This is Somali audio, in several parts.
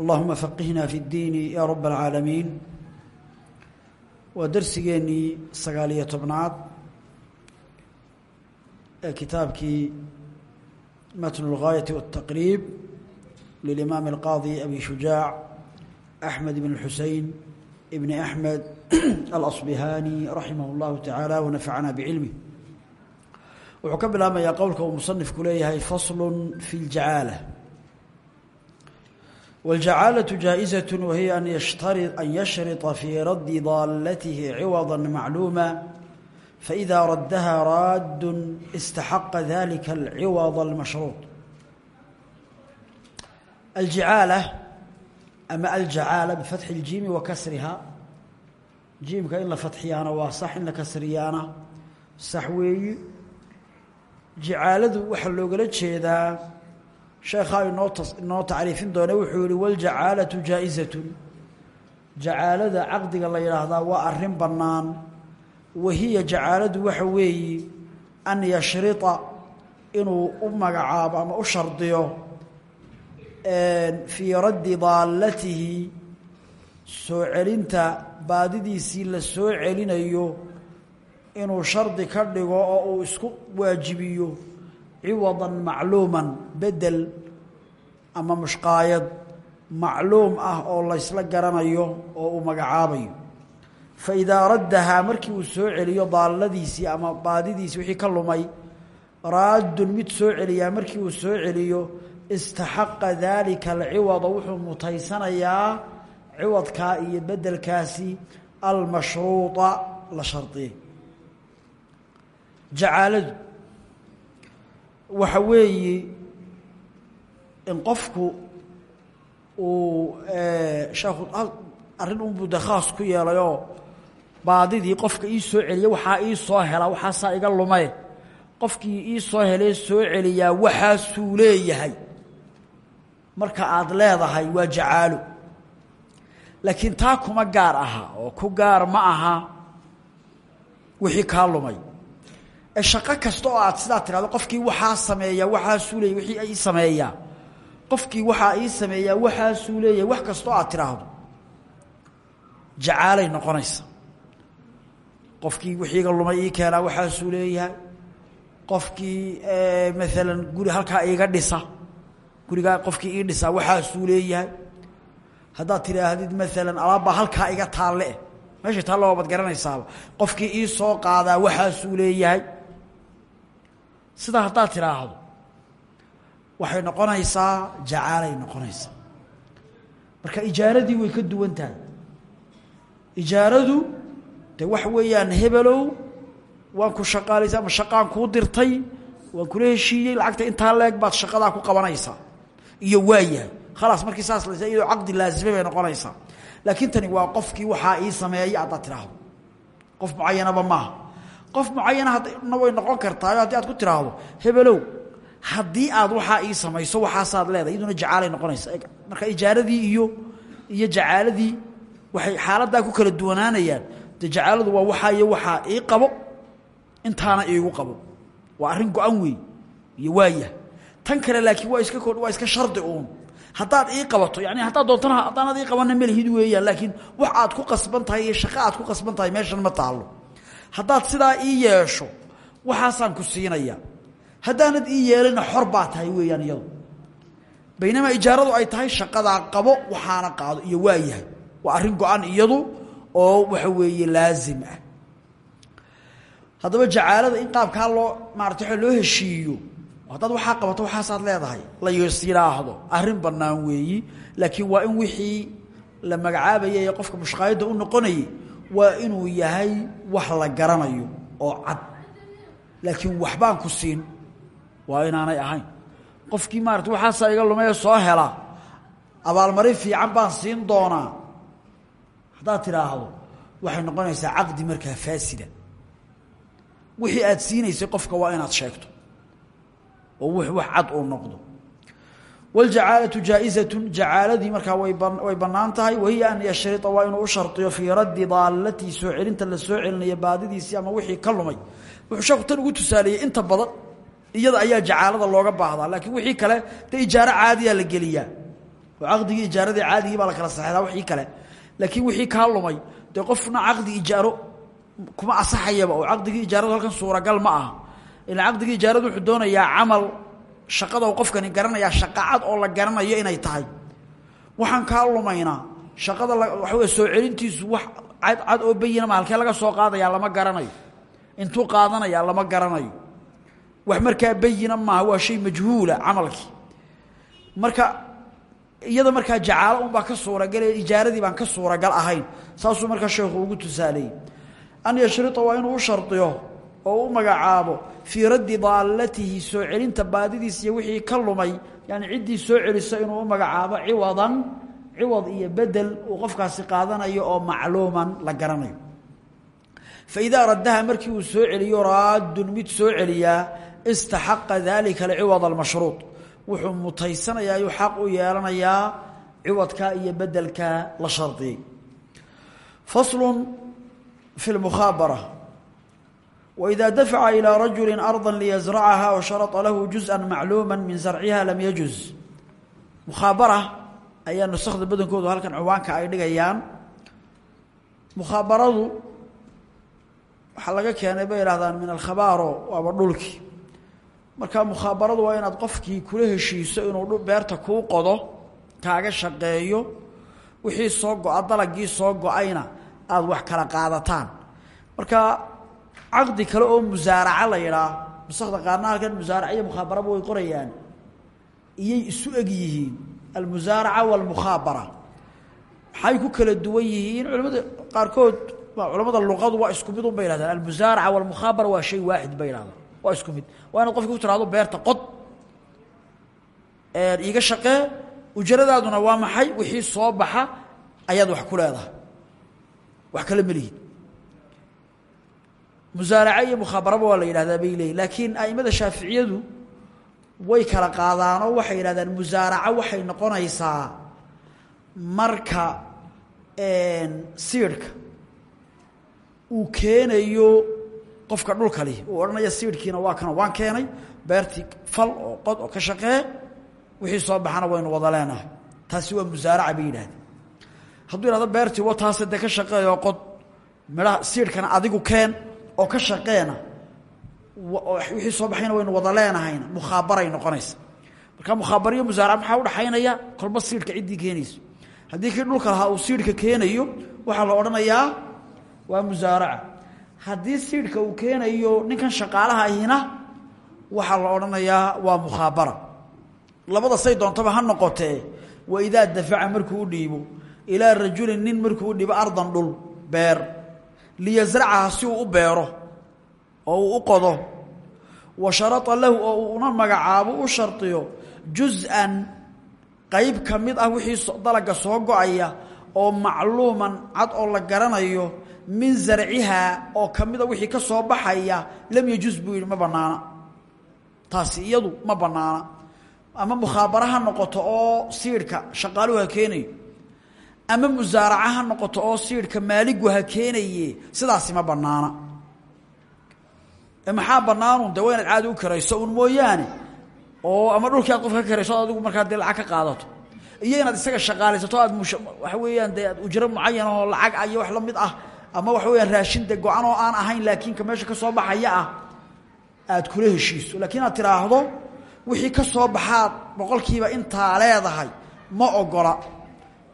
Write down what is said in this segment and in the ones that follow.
اللهم فقهنا في الدين يا رب العالمين waa darsigeennii sagaaliyo tobnaad ee kitaabkii matn اlgaayati wالtaqriib lilimaam اlqaadi abi shujaac axmed bn xusein bn axmed alasbihani raximah اllahu tacaala wanafacana bcilmih wuxuu ka bilaabmayaa qowlka uu musanifku leeyahay fasl fi اljacaala والجعالة جائزة وهي أن يشترط, أن يشرط في رد ضالته عوضا معلوما فإذا ردها راد استحق ذلك العوض المشروط الجعالة أما الجعالة بفتح الجيم وكسرها جيم كإن فتحيانا وصح إن كسريانا صحوي جعالة وحلو قلت شيء sheekhaa inoo inoo tacriifin doona wuxuu yihi waljacaalatu jaa-izatun. Jacaalada caqdiga la yidhaahdaa waa arrin bannaan. Wahiya jacaaladu waxa weeyi an yashrita inuu u magacaabo ama u shardiyo fii raddi daallatihi soo celinta baadidiisii la soo celinayo inuu shardi ka dhigo oo uu isku waajibiyo ciwada macluuman bedel ama mushqaayad macluum ah oo laysla garanayo oo uu magacaabayo. Fa idaa raddahaa markii uu soo celiyo daalladiisii ama baadidiisii wixii ka lumay raadun mid soo celiyaa markii uu soo celiyo istaxaqa daalika alciwada wuxuu mutaysanayaa ciwadkaa iyo bedelkaasi almashruuطa la shardiyey waxa weeye in qofku uu sheekhu arrin unbuu de khaas ku yeelayoo baadidii qofka ii soo celiya waxaa ii soo hela waxaasaa iga lumaye qofkii ii soo helee soo celiyaa waxaasuu leeyahay. Marka aad leedahay waa jacaalo laakiin taa kuma gaar aha oo ku gaar ma aha wixii kaa lumay shaqo kasta aad sidaa tirahdo qofkii waxaa sameeyaa waxaasuu leeyay wixii ii sameeyaa qofkii waxaa ii sameeyaa waxaasuu leeyahay wax kasta aad tiraahdo jacaalay noqonaysa. Qofkii wixiiga lumay ii keenaa waxaasuu leeyahay qofkii maalan guri halkaa iiga dhisa. Gurigaa qofkii ii dhisaa waxaasuu leeyahay haddaad tidhaahdid maalan alaabbaa halkaa iga taalle. Taalle waabad garanaysaaba qofkii ii soo qaadaa waxaasuu leeyahay sidaa haddaad tidhaahdo waxay noqonaysaa jacaalay noqonaysaa. Marka ijaaradii way ka duwan tahay. Ijaaradu de waxa weeyaan hebelow waan ku shaqaalaysa ama shaqaan kuu dirtay waan kula heshiiyey lacagta intaa leeg baad shaqadaa ku qabanaysaa. Iyo waayahay khalaas markii saas la iyadoo caqdi laazimay bay noqonaysaa. Laakiin tani waa qofkii waxaa ii sameeya haddaad tidhaahdo. Qof mucayanaba maaha qof mucayana hadna way noqon kartaa haddii aad ku tiraahdo hebelow haddii aad waxaa ii samayso waxaasaad leedahay iyaduna jacaalay noqonaysa. Marka ijaaradii iyo iyo jacaaladii waxay xaaladdaa ku kala duwanaanayaan. De jacaaladu waa waxaa iyo waxaa ii qabo intaana iigu qabo. Waa arrin go-an weey iyo waayah tan kale laakiin waa iska waa iska shardi uun. Haddaad ii qabato yani haddaad doontana haddaanaad ii qabanna melihid weeyaan laakiin wax aad ku qasban tahay iyo shaqo aad ku qasban tahay meeshan ma taallo haddaad sidaa ii yeesho waxaasaan ku siinaya. Haddaanad ii yeelina xor baa tahay weeyaan iyadu. Baynamaa ijaaradu ay tahay shaqadaa qabo waxaana qaado iyo waa waa arrin go-an iyadu oo waxa weeye laazim ah. Haddaba jacaalada in qaabkaa loo maarata loo heshiiyo haddaad waxaa qabato waxaasaad leedahay la yis yidhaahdo arrin bannaan weeyi laakiin waa in wixii la magacaabaya ee qofka mushqaayadda u noqonayay waa inuu yahay wax la garanayo oo cad. Laakiin waxbaan ku siin waa inaanay ahayn. Qofkii maarata waxaasaa iga lumay soo hela. Abaalmarin fiican baan siin doonaa. Haddaad tidhaahdo waxay noqonaysaa caqdi markaa faasida. Wixii aad siinaysay qofka waa inaad sheegto. Oo w wax cad uu noqdo wاljacaalatu jaa-izatu jacaaladii markaa way bannaan tahay wahiya an yashria waa inuu u shardiyo fii raddi daalatii soo la soo celinayo baadidiisii ama wixii ka wuxuu sheeku ugu tusaaleeyey inta badan iyada ayaa jacaalada looga baahdaa laakiin wixii kale dee ijaaro caadiyaa la geliyaa oo caqdigii ijaaradii caadigii baa la kala saxeexdaa wixii kale laakiin wixii kaa lumay qofna caqdi ijaaro kuma asaxayaba oo caqdigii ijaaradu halkan suuragal ma aha ila caqdigii ijaaradu wuxuu doonayaa camal shaqada qofkani garanayaa shaqacad oo la garanayo inay tahay. Waxaan kaa lumaynaa shaqada waxa wey soo celintiisu wax cad cad oo bayina ma halkee laga soo qaadayaa lama garanayo. Intuu qaadanayaa lama garanayo. Wax markaa bayina maaha waa shay majhuula camalkii marka iyada markaa jacaalo unbaa ka suuragal ijaaradii baan ka suuragal ahayn. Saasuu markaa sheekhu ugu tusaaleeyey an yashria waa inuu u oo u magacaabo fii raddi daalatihi soo celinta baadidiis iyo wixii ka yani ciddii soo celiso inuu magacaabo ciwadan ciwad iyo bedel uu qofkaasi qaadanayo oo macluuman la garanayo. Faidaa raddaha markii uu soo celiyo raaddun mid soo celiyaa istaxaqa dalika alciwad almashruud wuxuu mutaysanayaa yuu xaq u yeelanayaa ciwadka iyo bedelka la shardiyey faslu fi lmukhaabara وإذا دفع إلى رجل أرضا ليزرعها وشرط له جزءا معلوما من زرعها لم يجز مخابرة ayaa نسkda badankoodu halkan cwaanka ay dhigayaan mukhabaradu waxaa laga keenay bay ihahdaan min alkhabaaro waaba dhulkii marka mukhabaradu waa inaad qofkii kula heshiiso inuu beerta kuu qodo kaaga shaqeeyo wixii soo go-a dalagii soo go-ayna aada wax kala qaadataan marka caqdi kale oo musaaraca la yidhaa nusakda qaarna halkan musaaraca iyo qorayaan. Iyay isu eg yihiin. Almusaaraca waalmukhaabara maxay ku kala duwan yihiin? Culamada qaarkood culamada luqadu waa isku mid un bay yhahdaan almusaaraca waalmukhaabara waa shay waaxid bay waa isku mid. Waa inaad ku tirahdo beerta qod. Iiga shaqee ujaradaaduna waa maxay? Wixii soo baxa ayaad wax ku leedahay. Wax kale melihid musaaraca iyo mukhabaraba waa la yidhahdaa bay leeyiin laakiin way kala qaadaanoo waxay yidhahdaan musaaraca waxay noqonaysaa marka siidhka uu keenayo qofka dhulka lih uu odhanaya siidhkiina waa kana waan keenay beertii fal oo qod oo ka shaqee wixii soo baxana waynu wada leenahay. Taasi waa musaaraca bay hadduu yidhahdo beertii wa taase dee ka shaqeeyoo qod midhaha siidhkana adigu keen oo ka shaqeena wixii soo baxayna waynu wada leenahayna mukhaabaray noqonaysa. Marka mukhaabariyo musaaraca maxaa udhaxaynaya kolba siidhka ciddii keenayso haddii kii dhulka lahaa uu siidhka keenayo waxaa la odhanayaa waa musaaraca haddii siidhka uu keenayo ninkan shaqaalaha ahina waxaa la odhanayaa waa mukhaabara. Labada say doontaba ha noqotee wa idaa dafaca markuu u dhiibo ilaa rajulin nin markuu u dhiibo ardan dhul beer liyasracaha si uu u beero oo uu u qodo. Wa sharata lahu oo uu una magacaabo u shardiyo juz-an qeyb ka mid ah wixii dalaga soo go'aya oo macluuman cad oo la garanayo min zarcihaa oo ka mida wixii ka soo baxaya lam yajuz buu yidhi ma banaana taasi iyadu ma banaana ama mukhaabara ha noqoto oo siidhka shaqaaluhu ha keenayo ama musaaraca ha noqoto oo siidhka maaligu ha keenaye sidaasi ma banaana maxaa banaanun de waa u karayso un mooyaane oo ama dhulkii qofka ka karayso ad adigu markaa dee ka qaadato. Iyo isaga shaqaalaysato aad mush waxa weeyaan dee aad ujro mucayan oo lacag ah wax la mid ah ama waxa weyaan raashin de go-an oo aan ahayn laakiin ka meesha ka soo baxaya ah aad kula heshiiso. Laakiin aad tiraahdo wixii ka soo baxaad boqolkiiba intaa leedahay ma ogola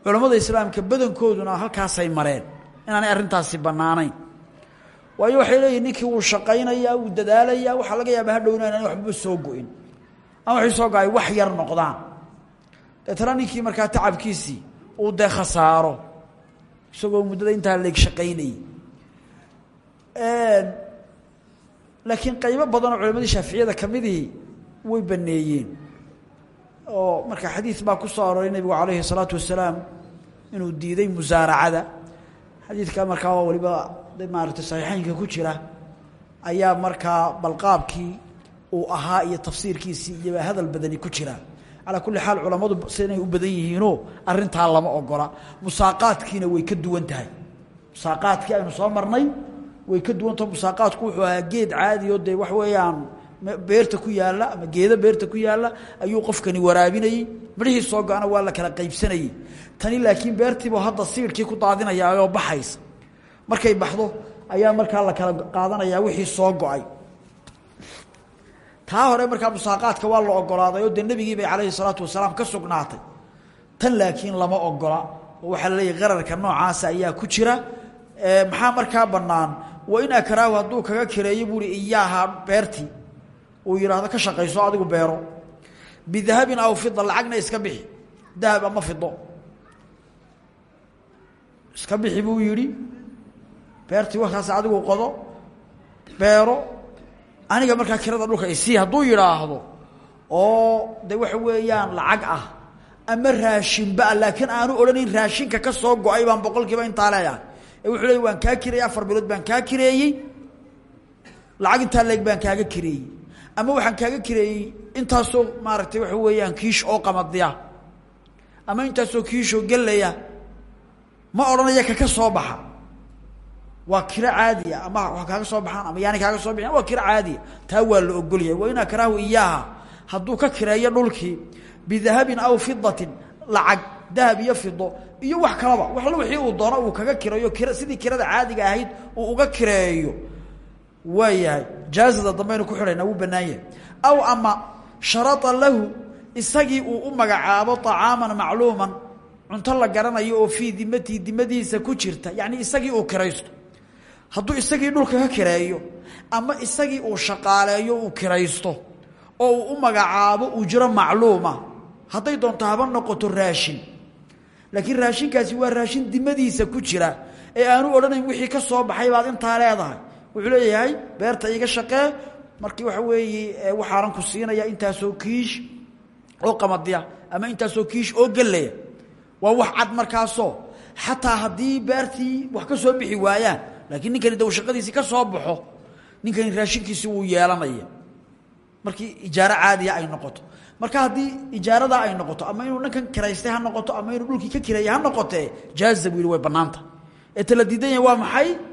culammada islaamka badankooduna halkaasay mareen. Inaanay arrintaasi bannaanayn. Waayo waxay leeyihiin ninkii wuu shaqaynayaa wuu dadaalayaa waxaa laga yaaba hadhowna inaan waxbaba soo go-in. Ama waxay soo go'ay wax yar noqdaan. Deetana ninkii markaa tacabkiisii uu dee khasaaro. Isagoo muddada intaa leeg shaqaynayay. Laakiin qaybo badanoo culammadii shaaficiyada ka way baneeyeen oo marka xadiid baa ku soo aroray nebigu calayhi salaatu wasalaam inuu diiday musaaracada. Xadiidka markaa oo waliba maaragtay saxiixeynka ku jira ayaa markaa balqaabkii uu ahaa iyo tafsiirkiisii iyo hadal badani ku jira. Calaa kulli xaal culammadu sinay u badan yihiinoo arrintaa lama ogola. Musaaqaadkiina way ka duwan tahay. Musaaqaadkii aynu soo marnay way ka duwantaho musaaqaadku wuxuu ahaa geed caadi oo dee wax weeyaan beerta ku yaalla ama geedo beerta ku yaalla ayuu qofkani waraabinayey midhihii soo go-ana waa la kala qaybsanayey tani laakiin beertiibu hadda siidhkii ku daadinayaa oo baxaysa. Markay baxdo ayaa markaa la kala qaadanayaa wixii soo go'ay. Taa hore markaa musaaqaadka waa la ogolaaday oo dee bay calayhi salaatu wasalaam ka sugnaatay. Tan laakiin lama ogola. Oo la leeyahy qararka noocaasa ayaa ku jira. Maxaa markaa bannaan? Wa in akraahu hadduu kaga kireeyo buuhi iyaaha beertii uu yidhaahdo ka shaqayso adigu beero. Bidahabin aw fida lacagna iska bixi. Dahab ama fido iska bixi buu yidhi. Beertii warkaas adigu qodo. Beero. Aniga markaa kirada dhulka isii hadduu yidhaahdo oo de waxa weeyaan lacag ah ama raashinba laakiin aanu odhanayn raashinka ka soo go'ay baan boqol kiiba intaa leeyahay ee wuxuu leey waan kaa kireeyey afar bilood baan kaa kireeyey. Lacag intaa leeg baan kaaga kireeyey ama waxaan kaaga kireeyey intaasoo maaragtay waxa weeyaan kiish oo qamadiya. Ama intaasoo kiishoo gelaya ma odhanaya kaka soo baxa. Waa kiro caadiya ama wa kaaga soo baxaan ama yaani kaaga soo bixin waa kiro caadiya. Taa waa la ogolyahay wa in akraahu iyaaha. Hadduu ka kireeyo dhulkii bidahabin aw fidatin lacag dahab iyo fido iyo wax kalaba. Waxla wixii uu doono uu kaga kireeyo kira sidii kirada caadiga ahayd uu uga kireeyo waa yahay jaazada dambaynu ku xidhaynaa wuu bannaan yahay. Aw ama sharada lahu isagii uu u magacaabo طacaaman macluuman cunto la garanayo oo fii dimatii dimadiisa ku jirta yacni isagii uu kiraysto. Hadduu isagii dhulka ka kireeyo ama isagii uu shaqaaleeyo uu kiraysto oo uu u magacaabo ujro macluuma hadday doonto haba noqoto raashin. Laakiin raashinkaasi waa raashin dimadiisa ku jira ee aanu odhanayn wixii ka soo intaa leedahay wuxuu leeyahay beerta iga shaqee. Markii waxa weeye waxaanan ku siinaya intaasoo kiish oo qamadiya ama intaasoo kiish oo gelaya waa wax cad markaasoo. Xataa haddii beertii wax ka soo bixi waayaan laakiin ninkani daw shaqadiisii ka soo baxo ninkani raashinkiisi wuu yeelanaya. Markii ijaaro caadiya ay noqoto. Marka haddii ijaaradaa ay noqoto ama inuu ninkan kiraystay ha noqoto ama inuu dhulkii ka kireeyay ha noqotee jaaza buu way bannaanta. Ee diidan yahay waa maxay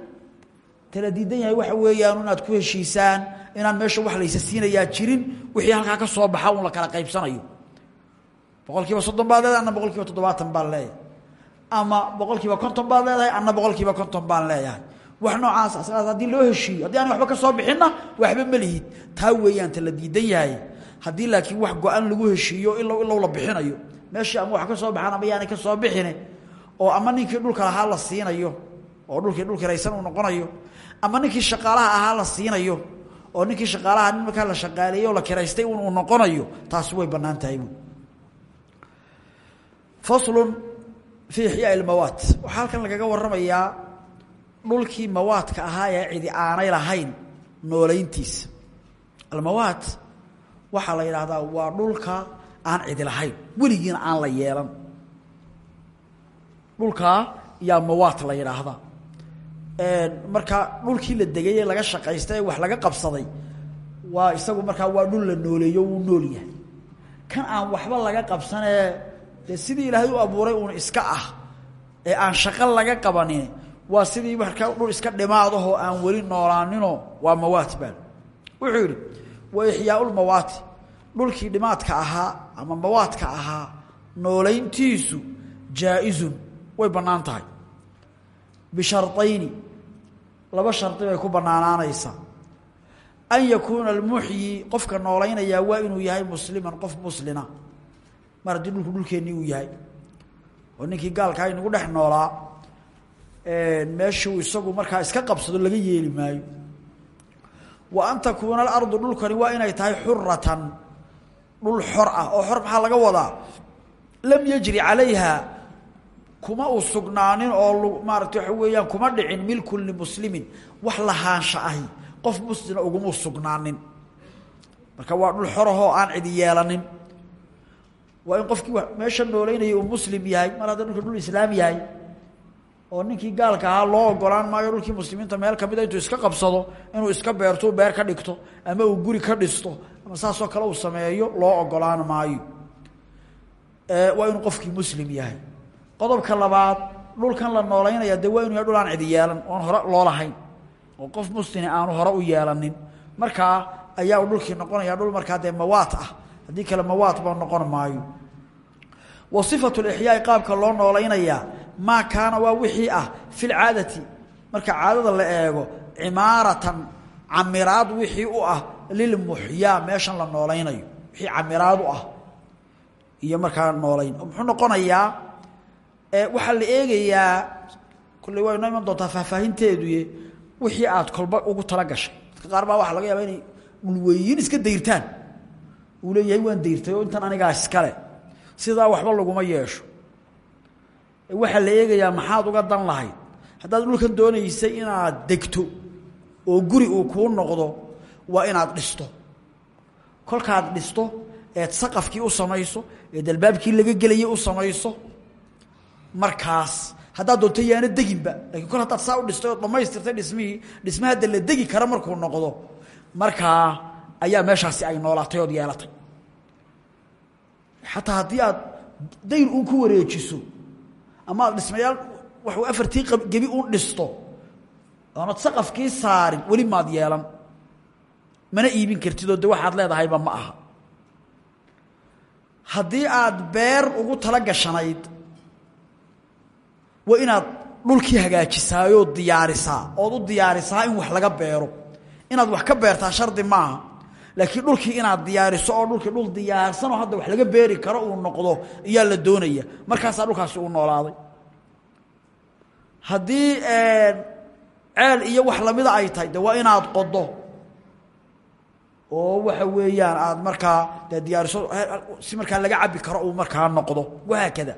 tala diidan yahay waxa weeyaan inaad ku heshiisaan inaan meesha wax laysa siinayaa jirin wixii halkaa ka soo baxa un la kala qaybsanayo. Boqol soddon baad leedahay anna boqol toddobaatan baan leeyahay. Ama boqol konton baad leedahay anna boqol konton baan leeyahay. Wax noocaas asagaas haddii loo heshiiyo haddii aan waxba ka soo bixinna waxba ma lihid. Taa weeyaan ta la diidan yahay. Haddii laakiin wax go-an lagu heshiiyo ilow ilow la bixinayo. Meeshii ama wax ka soo baxaan ama yaani ka soo bixine oo ama ninkii dhulka lahaa la siinayo oo dhulkii dhulkii raysan uu noqonayo ama ninkii shaqaalaha ahaa la siinayo oo ninkii shaqaalaha nin markaa la shaqaaleeyey oo la kiraystay uu noqonayo taasi way bannaan tahay wy faslun fii ixyaa ilmawaat waxaa halkan lagaga warramayaa dhulkii mawaadka ahaa ee cidi aanay lahayn nooleyntiisa almawaat waxaa la yidhaahdaa waa dhulka aan cidi lahayn weligiina aan la yeelan. Dhulkaa yaa mawaat la yidhaahdaa markaa dhulkii la degay laga shaqaystay ee wax laga qabsaday waa isagu markaa waa dhul la nooleeyo wuu nool yahay. Kan aan waxba laga qabsanee sidii ilaahay u abuuray uun iska ah ee aan shaqo laga qabanin waa sidii markaa dhul iska dhimaadahoo aan weli noolaaninoo waa mawaat baan. Wuxuu yidhi wa ixyaaulmawaati dhulkii dhimaadka ahaa ama mawaadka ahaa noolayntiisu jaa-izun way bannaan tahay laba shardi bay ku bannaanaanaysaa an yakuuna almuxyi qofka noolaynayaa waa inuu yahay musliman qof muslina mar haddii dhulku dhulkeennii uu yahay. Oo ninkii gaalkaa inagu dhex noolaa meeshuu isagu markaa iska qabsado laga yeeli maayo. Wa an takuuna alardu dhulkani waa inay tahay xuratan dhul xor ah oo xor maxaa laga wadaa? Lam yajri calayha kuma uu sugnaanin oo maarata waxa weeyaan kuma dhicin milkun limuslimin wax lahaansha ahi. Qof muslima uguma sugnaanin. Marka waa dhul xorahoo aan cidi yeelanin. Waa in qofkii meesha nooleynayay uu muslim yahay mar hadda dhulka dhul islaam yahay oo ninkii gaalka ahaa loo ogolaan maayo dhulkii muslimiinta meel kamida intuu iska qabsado inuu iska beerto beer ka dhigto ama uu guri ka dhisto ama saasoo kale uu sameeyo loo ogolaan maayo. Waa inuu qofkii muslim yahay qodobka labaad dhulkan la noolaynaya dee waa inu yahay dhul aan yeelan oon hore loo lahayn oo qof muslimi aanu hore u yeelanin. Markaa ayaa uu noqonaya dhul markaa dee mawaat ah haddii kale mawaat ba noqon maayo. Wa sifatu qaabka loo noolaynayaa maa kaana waa wixii ah fi lcaadati marka caadada la eego cimaaratan camiraad wixii u ah lilmuxyaa meeshan la noolaynayo wixii camiraad u ah. Iyo markaa noolayn. Muxuu noqonayaa waxaa la eegayaa kulley waa inoo iman doontaa faahfaahinteeduye wixii aad kolba ugu tala gashay. Dadka qaar baa waxaa laga yaaba inay dhulweyin iska dayrtaan. Uu leeyahay waan dayrtay oo intan anigaa iskale sidaa waxba laguma yeesho. Waxaa la eegayaa maxaad uga dan lahayd? Haddaad dhulkan doonaysay inaad degto oo guri uu kuu noqdo waa inaad dhisto. Kolkaad dhisto eed saqafkii u samayso eed albaabkii laga gelayay u samayso markaas. Haddaad doonto yaana deginba lakiin kol haddaad saa dhistay oo dhammaystirtay dhismihii dhisma hadda degi kara markuu noqdo. Markaa ayaa meeshaasi ay noolaatay ood yeelatay. Xataa haddii aad dayr uun ku wareejiso ama aad dhismayaal waxuu afartii gebi uun dhisto oonad saqafkii saarin weli maad yeelan. Mana iibin kartid oo waxaad leedahayba ma aha. Haddii aad beer ugu tala gashanayd waa inaad dhulkii hagaajisaayoo diyaarisaa ood u diyaarisaa in wax laga beero. Inaad wax ka beertaa shardi maaha laakiin dhulkii inaad diyaariso oo dhulkii dhul diyaarsanoo hadda wax laga beeri karo uu noqdo ayaa la doonaya. Markaasaa dhulkaasi uu noolaaday. Haddii ceel iyo wax lamida ay tahay de waa inaad qodo. Oo waxa weeyaan aad markaa diyaariso si markaa laga cabi karo uu markaa noqdo. Wahaakada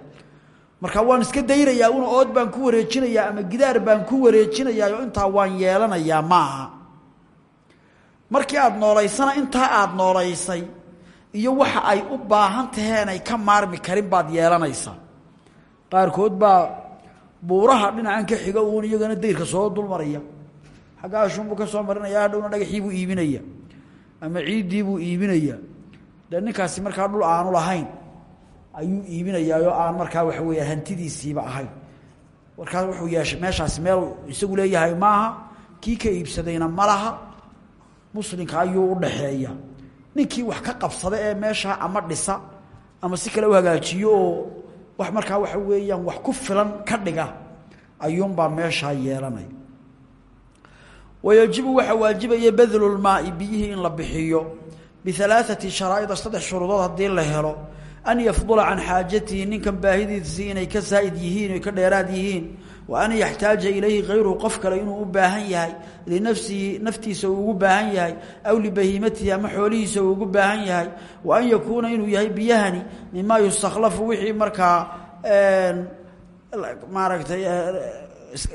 marka waan iska dayrayaa una ood baan ku wareejinayaa ama gidaar baan ku wareejinayaa oo intaa waan yeelanayaa maaha. Markii aada noolaysana intaa aada noolaysay iyo waxa ay u baahan taheen ay ka maarmi karin baad yeelanaysaa qaarkood baa buuraha dhinacan ka xiga uun iyagana dayrka soo dulmaraya. Xagga ashuunbuu ka soo marinaya hadhowna dhagaxiibuu iibinaya. Ama ciiddiibuu iibinaya. Dee ninkaasi markaa dhul aanu lahayn ayuu iibinayaayoo aan markaa waxa weeya hantidiisiiba ahayn markaa wuxuu yeeshay meeshaasi meel isagu leeyahay maaha kii ka iibsadayna ma laha. Muslimka ayuu u dhaxeeya. Ninkii wax ka qabsada ee meeshaa ama dhisa ama si kale u hagaajiyo oo wax markaa waxa weeyaan wax ku filan ka dhiga ayuunbaa meeshaa yeelanaya wayajibu waxaa waajibaya badlu lmaai biyihii in la bixiyo. Bialaaثati sharaa'ida saddex shuruudood haddii la helo an yafdula can xaajatihi ninkan baahidiisii inay ka saa'id yihiin oy ka dheeraad yihiin wa an yaxtaaja ilayhi kayruhu qof kale inuu u baahan yahay linafsihi naftiisa uu ugu baahan yahay aw libahiimatihi ama xoolihiisa ugu baahan yahay wa an yakuuna inuu yahay biyahani mimaa yustakhlafu wixii markaa maaragtay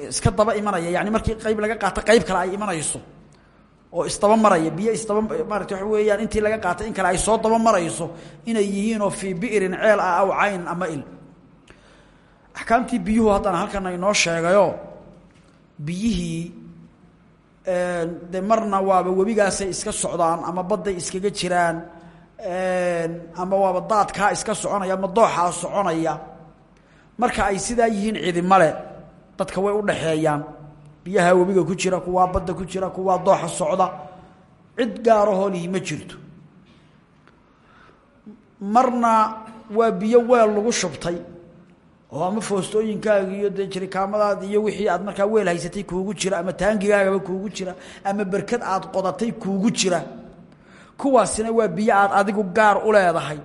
iska daba imanaya yani markii qayb laga qaato qayb kale ay imanayso oo isdaba maraya biyo isdaba maarata waxa weeyaan intii laga qaatay in kale ay soo daba marayso inay yihiinoo fii bi'rin ceel ah aw cayn ama il. Axkaamtii biyuhu haddana halkan inoo sheegayo biyihii de marna waaba webigaasay iska socdaan ama badday iskaga jiraan ama waaba daadkaa iska soconaya ama dooxaa soconaya marka ay sidaa yihiin cidimale dadka way u dhaxeeyaan biyaha webiga ku jira kuwaa badda ku jira kuwaa dooxa socda. Cid gaarahoo lihi ma jirto. Marna waa biyo weel lagu shubtay oo ama foostooyinkaaga iyo dee jirikaamadaada iyo wixii aad markaa weel haysatay kuugu jira ama taangigaagaba kuugu jira ama berkad aad qodatay kuugu jira. Kuwaasina waa biyo aad adigu gaar u leedahay.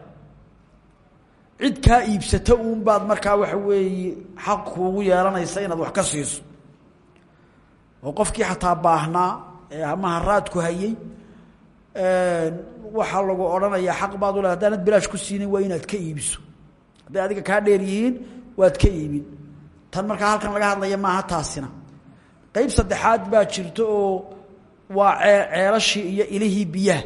Cid kaa iibsata uunbaad markaa waxa weeye xaq kuugu yeelanaysa inaad wax ka siiso oo qofkii xataa baahnaa ee ama haraadku hayey waxaa lagu odhanayaa xaq baad u le hadaanad bilaash ku siinin waa inaad ka iibiso. Hadday adiga kaa dheer yihiin waad ka iibin. Tan markaa halkan laga hadlaya maaha taasina. Qeyb saddexaad baa jirto oo waa ceelashii iyo ilihii biyaha.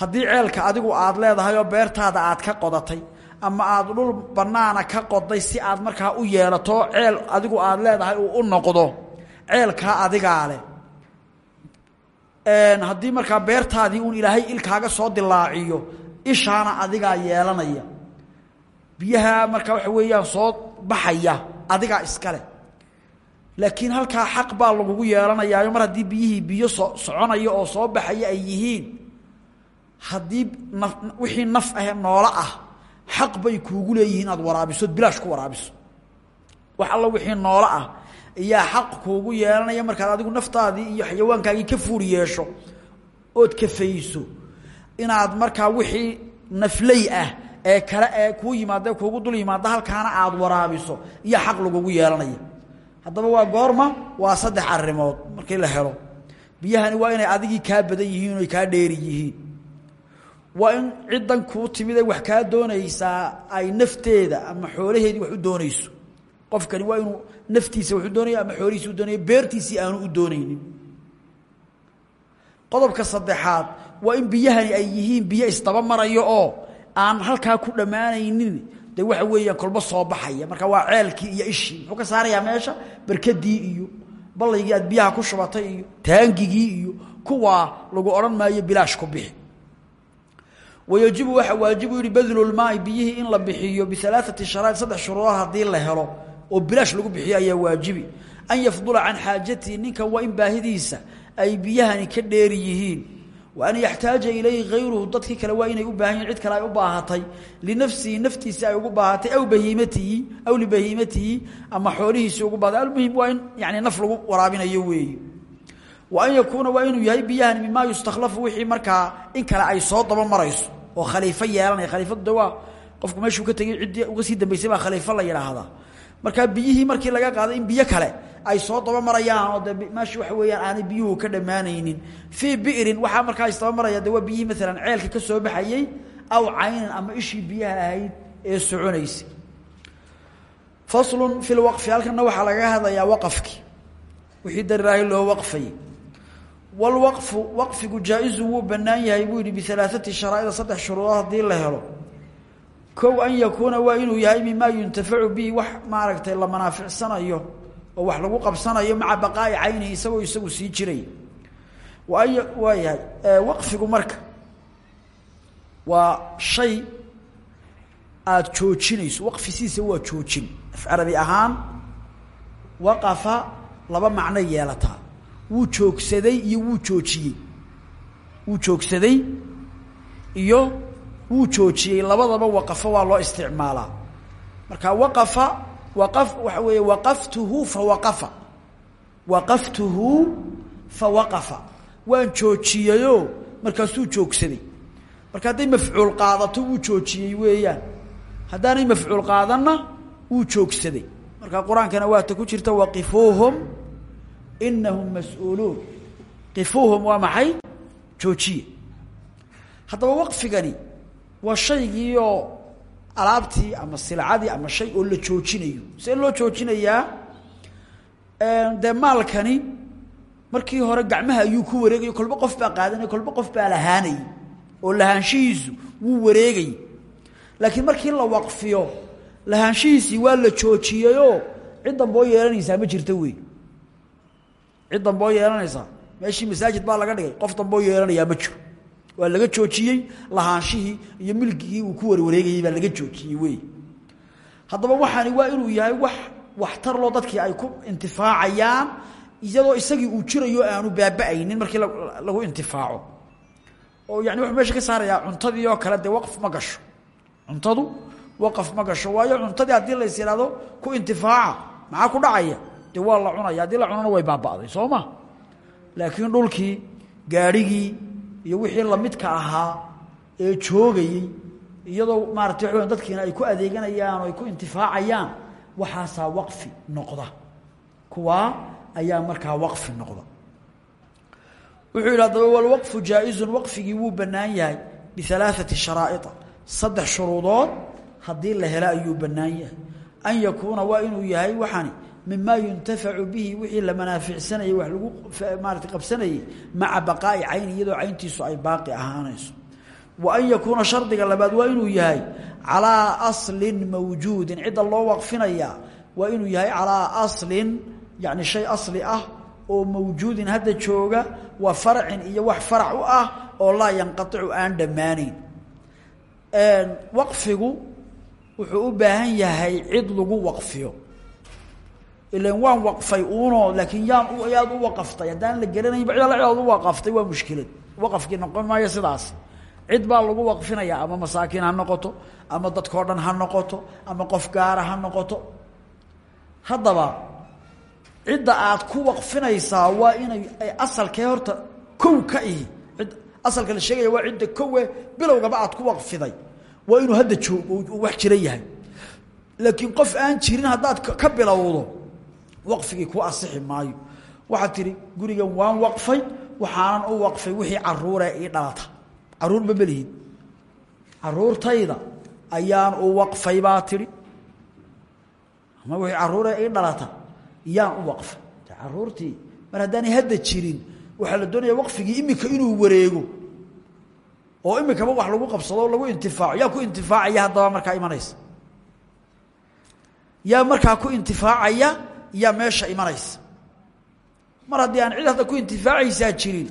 Haddii ceelka adigu aad leedahay oo beertaada aad ka qodatay ama aad dhul bannaana ka qoday si aad markaa u yeelato ceel adigu aad leedahay uu u noqdo ceelkaa adigaa leh. Haddii markaa beertaadii uun ilaahay ilkaaga soo dilaaciyo ishaana adigaa yeelanaya. Biyaha markaa waxa weeyaan soo baxaya adigaa iskale laakiin halkaa xaq baa lagugu yeelanayaayo mar haddii biyihii biyo so soconaya oo soo baxaya ay yihiin haddii naf wixii naf ahe noolo ah xaq bay kuugu leeyihiin inaad waraabiso bilaash ku waraabiso. Wax alla wixii noolo ah ayaa xaq kuugu yeelanaya markaad adigu naftaadii iyo xayawaankaagii ka fuur yeesho ood kafayso inaad markaa wixii nafley ah ee kale ee kuu yimaada kuugu dul yimaada halkaana aad waraabiso. Iyo xaq lagugu yeelanaya. Haddaba waa goorma waa saddex arrimood markii la helo. Biyahani waa inay adigii kaa badan yihiin oy kaa dheeri yihiin. Waa in ciddan kuu timide wax kaa doonaysaa ay nafteeda ama xoolaheedii wax u doonayso. Qofkani waa inuu naftiisa wax u doonaya ama xoolihiisi u doonaya beertiisii aanu u doonaynin. Qodobka saddexaad waa in biyahani ay yihiin biyo isdaba marayo oo aan halkaa ku dhammaanaynin. De waxa weeyaan kolba soo baxaya. Marka waa ceelkii iyo ishii. Muxuu ka saarayaa meesha? Berkadii iyo ballaygii aad biyaha ku shubatay iyo taangigii iyo kuwaa lagu odhan maayo bilaash ku bixi. Wayajibu waxa waajibu yihi badlulmaai biyihii in la bixiyo bialaaati sharaa'id saddex shuruudood haddii la helo oo bilaash lagu bixiyo ayaa waajibi. An yafdula can xaajatihi ninkan waa in baahidiisa ay biyahani ka dheeri yihiin. Wa an yaxtaaja ilayhi hayruhu dadkii kale waa inay u baahan yihiin cid kale ay u baahatay. Linafsihi naftiisi ay ugu baahatay aw bahiimatihi aw libahiimatihi ama xoolihiisii ugu baahatay. Almuhim waa in yani naf lagu waraabinayo weeye wa an yakuuna waa inuu yahay biyahani mimaa yustakhlafu wixii markaa in kale ay soo daba marayso oo khaliifo yeelanaya khaliifadu de waa qofku meeshuu ka tegey ciddii uga sii dambaysay baa khaliifo la yidhaahdaa markaa biyihii markii laga qaaday in biyo kale ay soo daba marayaan oo de meesha waxa weeyaan aanay biyuhu ka dhammaanaynin. Fii bi'rin waxaa markaa isdaba maraya de waa biyihii maalan ceelka ka soo baxayey aw caynan ama ishii biyaha ahayd ee soconaysay faslun fi lwaqfi halkanna waxaa lagaga hadlayaa waqafki. Wixii dariraahi loo waqfayey wlwaqfu waqfigu jaa-izu wuu bannaan yahay buu yihi bialaaati sharaa'ida saddex shuruudood la helo kow an yakuuna waa inuu yahay mimaa yuntafacu bihi wax maaragtay la manaaficsanayo oo wax lagu qabsanayo maca baqaa'i caynihi isagoo isagu sii jiraya wa an waa yahay waqfigu marka waa shay aada joojinayso waqfisiisa waa joojin. Af carabi ahaan waqafa laba macno yeelataa wuu joogsaday iyo wuu joojiyey. Wuu joogsaday iyo wuu joojiyey labadaba waqafo waa loo isticmaalaa. Marka waqafa waqaf waxa weeye waqaftuhu fawaqafa waqaftuhu fawaqafa waan joojiyeyoo markaasuu joogsaday marka hadday mafcuul qaadato wuu joojiyey weeyaan. Haddaanay mafcuul qaadanna wuu joogsaday. Marka qur'aankana waata ku jirta waqifuuhum inahum mas'uuluun. Qifuuhum waa maxay? Joojiye. Waqfigani waa shaygiioo alaabtii ama silcadii ama shay oo la joojinayo. See loo joojinayaa dee maalkani markii hore gacmaha ayuu ku wareegayo kolba qof baa qaadanaya kolba qof baa lahaanayay oo lahaanshihiisu wuu wareegayay laakiin markii la waqfiyo lahaanshihiisii waa la joojiyeyoo cid damboo yeelanaysaa ma jirto wey. Cid damboo yeelanaysaa. Meeshii masaajid baa laga dhigay qof damboo yeelanayaa ma jiro waa laga joojiyey lahaanshihii iyo milkigii uu ku warwareegayey baa laga joojiyey wey. Haddaba waxaani waa inuu yahay wax waxtar loo dadkii ay ku intifaacayaan iyadoo isagii uu jirayo aanu baaba-aynin markii lagu intifaaco. Oo yani wuxuu meesha ka saarayaa cuntadii oo kale dee waqf ma gasho. Cuntadu waqaf ma gasho waayo cuntadii haddii lays yidhahdo ku intifaaca maxaa ku dhacaya? Dee waa la cunaya haddii la cunana way baaba'day soo ma? Laakiin dhulkii gaadhigii iyo wixii lamidka ahaa ee joogayey iyadoo maarata waxa weyan dadkiina ay ku adeeganayaan oo ay ku intifaacayaan waxaasaa waqfi noqda. Kuwaa ayaa markaa waqfi noqda. Wuxuu yidhi haddaba walwaqfu jaa-izun waqfigii wuu bannaan yahay bialaaثati sharaa'ia saddex shuruudood haddii la helo ayuu bannaan yahay. An yakuuna waa inuu yahay waxani mimaa yuntafacu bihi wixii la manaaficsanayay wax lagu maarata qabsanayay maca baqaa'i cayni iyadoo cayntiisu ay baaqi ahaanayso. Wa an yakuuna shardiga labaad waa inuu yahay calaa aslin mawjuudin cidda loo waqfinayaa waa inuu yahay calaa aslin yani shay asli ah oo mawjuudin hadda jooga wa farcin iyo wax farac ah oo laa yanqaicu aan dhammaanayn. Waqfigu wuxuu u baahan yahay cid lagu waqfiyo ilan waan waqfay uunoo laakiin yaan yaad u waqaftay. Haddaan la garanaynba cid alla cidaad u waqaftay waa mushkilad waqafkii noqon maayo sidaas. Cid baa lagu waqfinaya ama masaakiin ha noqoto ama dadkao dhan ha noqoto ama qof gaara ha noqoto. Haddaba cidda aad ku waqfinaysaa waa inay ay horta kow ka ihi. Id asalka la sheegaya waa cidda kowe bilowgaba aad ku waqfiday. Waa inuu hadda joogo wax jira yahay. Laakiin qof aan jirin haddaad ka bilowdo waqfigii ku asixi maayo. Waxaad tihi gurigan waan waqfay waxaanan u waqfay wixii caruuree ii dhalata. Caruurba melihid caruurtayda ayaan u waqfay baa tidhi ama wixii caruuree ii dhalata yaan u waqfay. Caruurtii mar haddaanay hadda jirin waxaa la doonaya waqfigii imika inuu wareego. Oo imikaba wax lagu qabsado lagu intifaaco yaa ku intifaacaya haddaba markaa imanaysa. Yaa markaa ku intifaacaya yaa meesha imanaysa mar haddii aan cid ku intifaacaysaa jirin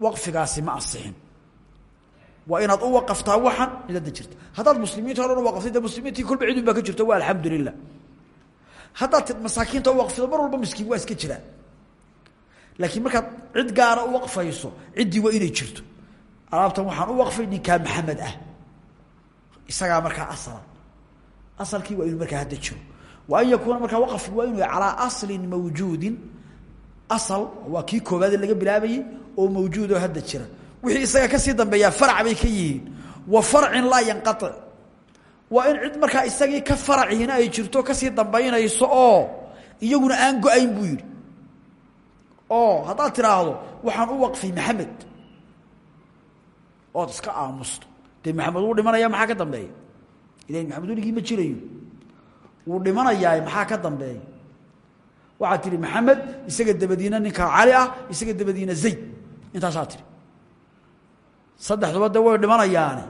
waqfigaasi ma asixin waa inaad u waqaftaa waxan cid hadda jirta. Haddaad muslimiinta o dhan waqaftay de muslimiintii kolba ka jirto waa alxamdu lilah haddaad ti masaakiinta mar walba miskiin waa iska jiraan. Laakiin markaad cid gaara u waqfayso ciddii waa inay jirto. Alaabtan waxaan u waqfay ninkaa maxamed ah. Isagaa markaa asala. Asalkii waa inuu markaa hadda jiro wa an yakuuna markaa waqafki waa inuu calaa aslin mawjuudin. Asal waa kii koobaade laga bilaabayey oo mawjuud oo hadda jira. Wixii isaga ka sii dambeeyaa farac bay ka yihiin. Wa farcin laa yanqaic waa in cid markaa isagii ka faraciina ay jirto ka sii dambaynayso oo iyaguna aan go'ayn buu yidhi. Oo haddaad tidhaahdo waxaan u waqfay maxamed. Ood iska aamusto. Dee ma jirayo wuu dhimanayaa maxaa ka dambeeya waxaad tihi maxamed isaga dabadiina ninka cali ah isaga dabadiina zayd. Intaasaa tihi saddexduba de way dhimanayaane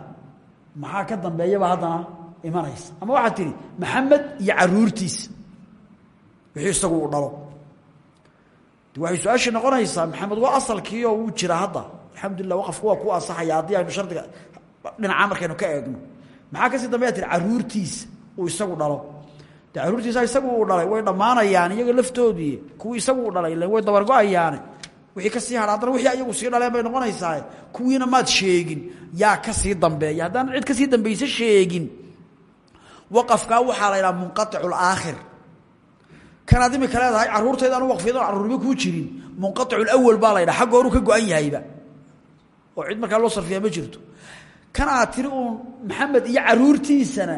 maxaa ka dambeeyaba haddana imanaysa? Ama waxaad tihi maxamed iyo caruurtiisa wixii isagu uu dhalo. Waxay su'aashii noqonaysaa maxamed waa asalkii oo wuu jira hadda. Alxamdulilah waqafku waa ku asaxaya haddii aynu shardiga dhinaca markaynu ka eegno. Maxaa ka sii dambeya tii caruurtiisa uu isagu dhalo de caruurtiisa isagu uu dhalay way dhammaanayaan iyaga laftoodii. Kuwii isagu u dhalay ila way dabargo-ayaane wixii ka sii hadha haddana wixii ayagu sii dhaleen bay noqonaysaa. Kuwiina maad sheegin yaa ka sii dambeeya. Haddaan cid ka sii dambayse sheegin. Waqafkaa waxaa la ydhaha munqaicu laakhir kanaad imika leedahay caruurtaydaan u waqfiyad oo caruurba kuu jirin. Munqaicu lawal baa la ydhaha xagga horuu ka go-an yahayba. Oo cid markaa loo sarfiyaa ma jirto. Kan aad tiri maxamed iyo caruurtiisana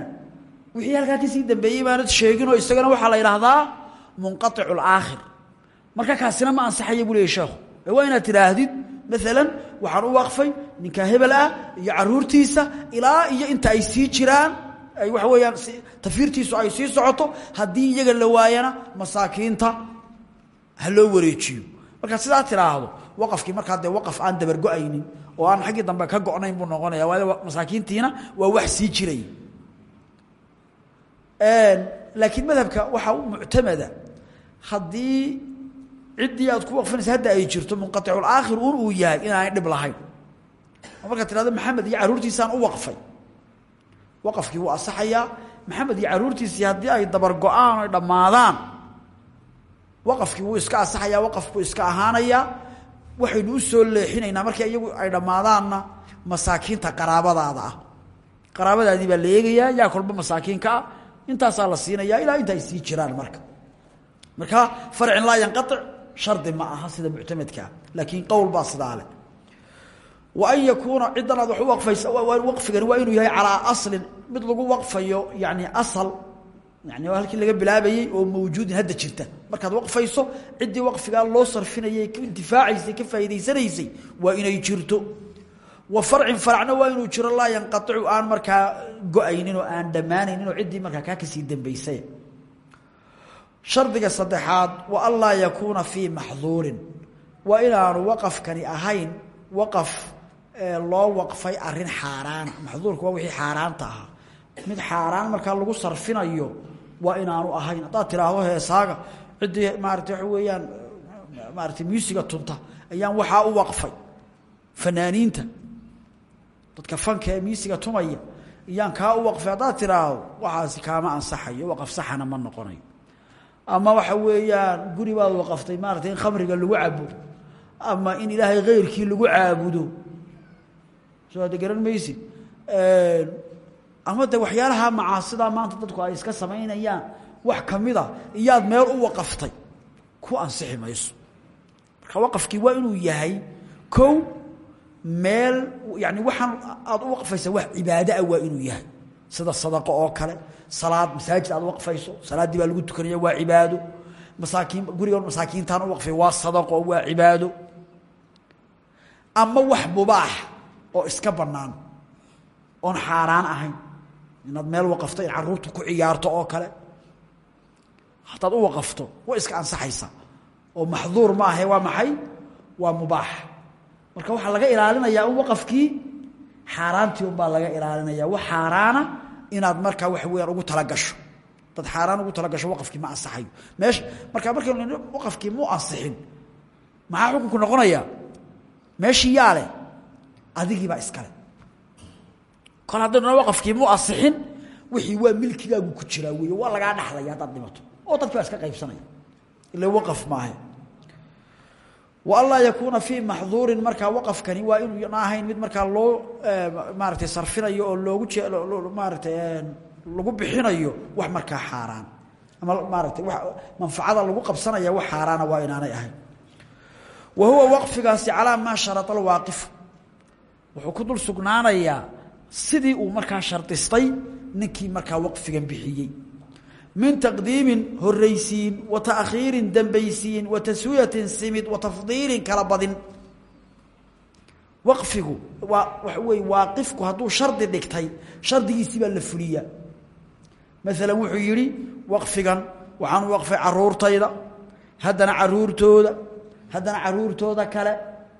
wixii halkaa ka sii dambeeyey baanad sheeginoo isagana waxaa la yidhaahdaa munqaicu laakhir marka kaasina ma ansaxaya buu leeyay sheekhu. Ee waa inaad tidhaahdid maalan waxaan u waqfay ninkaa hebel ah iyo caruurtiisa ilaa iyo inta ay sii jiraan ay waxa weeyaan tafiirtiisu ay sii socoto haddii iyaga la waayana masaakiinta ha loo wareejiyo. Markaad sidaa tidhaahdo waqafkii markaa dee waqaf aan dabargo-aynin oo aan xaggii dambe ka go-nayn buu noqonaya waayo masaakiintiina waa wax sii jiray laakiin madhabka waxaa u muctamada haddii ciddii aad ku waqfinaysa hadda ay jirto munqaiculaakhir un uu yahay inaanay dhib lahayn. Oo tidhahdo maxamed iyo caruurtiisaan u waqfay. Waqafkii wuu asaxayaa maxamed iyo caruurtiisii haddii ay dabar go'aan ay dhammaadaan waqafkii wuu iska asaxayaa waqaf buu iska ahaanayaa. Waxaynu u soo leexinaynaa markii iyagu ay dhammaadaanna masaakiinta qaraabadaada ah. Qaraabadaadii baa la yaa kolba masaakiinka ah intaasaa la siinayaa ilaa inta ay sii jiraan marka. Marka farcin laa yanqaic shardi ma aha sida muctamedkaa laakiin qowl baa sidaa leh. Wa an yakuuna ciddan aad wax u waqfaysa waqfigani waa inuu yahay calaa aslin mid lagu waqfayo yani asal yani halkii laga bilaabayey oo mawjuudin hadda jirta. Markaad waqfayso ciddii waqfigaa loo sarfinayay ka intifaacaysay ka faa'idaysanaysay waa inay jirto wa farcin faracna waa inuu jiro laa yanqaicu aan markaa go'aynin oo aan dhammaanaynin oo ciddii markaa kaa ka sii dambaysay. Shardiga saddexaad wa an laa yakuuna fii maxduurin. Waa inaanu waqafkani ahayn waqaf loo waqfay arrin xaaraana maxduurka waa wixii xaaraanta ahaa. Mid xaaraan markaa lagu sarfinayo waa inaanu ahayn. Haddaad tiraahdo heesaaga ciddii maarata weeyaan maarata muusiga tunta ayaan waxaa u waqfay fanaaniinta dadka fanka ee miisiga tumaya iyaan kaa u waqfay haddaad tiraahdo waxaasi kaama ansaxayo waqaf saxana ma noqonayo ama waxa weeyaan guri baad waqaftay maarata in khamriga lagu cabo ama in ilaahay keyrkii lagu caabudo. Soo hadda garan maysid ama de waxyaalaha macaasida maanta dadku ay iska samaynayaan wax kamida iyaad meel u waqaftay ku ansixi mayso. Marka waa inuu yahay kow meel yani waxaan aada u waqfaysa wax cibaado ah waa inuu yahay. Sida sadaqo oo kale salaad masaajid aad waqfayso salaaddii baa lagu tukanaya waa cibaado. Masaakiin guriga masaakiintaan u waqfay waa sadaqo waa cibaado. Ama wax mubaax oo iska bannaan oon xaaraan ahayn inaad meel waqafto in carruurta ku ciyaarto oo kale. Haddaad u waqafto way iska ansaxaysaa oo maxduur ma ahe waa maxay? Waa mubaax marka waxaa laga ilaalinayaa un waqafkii xaaraantii laga ilaalinaya. Wax xaaraana inaad markaa waxa weyaan ugu talagasho dad xaaraan ugu talagasho waqafkii ma ansaxayo. Meesha markaa markaynu waqafkii mu ansixin maxaa xukunku noqonaya? Meeshii yaa leh adigiibaa iskale kol haddaynu waqafkii mu ansixin wixii waa milkigaagu ku jiraa wey waa lagaa dhaxlaya haddaad dhimato. Oo dadki baa iska qaybsanaya. Ila waqaf maahe waanlaa yakuuna fii maxduurin markaa waqafkani waa inuuna ahayn mid markaa loo maaratay sarfinayo oo loogu maaratay lagu bixinayo wax markaa xaaraan. Ama maaratay wa manfacada lagu qabsanaya wax xaaraana waa inaanay ahayn. Wa huwa waqfigaasi calaa maa sharada alwaaqif. Wuxuu ku dul sugnaanayaa sidii uu markaa shardistay ninkii markaa waqfigan bixiyey min taqdiimin horaysiin wa taakhiirin dambaysiin wa taswiyatin simid wa tafdiilin kala badin waqfigu waa waxa wey waaqifku hadduu shardi dhigtay shardigiisii baa la fuliyaa maalan wuxuu yidhi waqfigan waxaan waqfay caruurtayda haddana caruurtooda haddana caruurtooda kale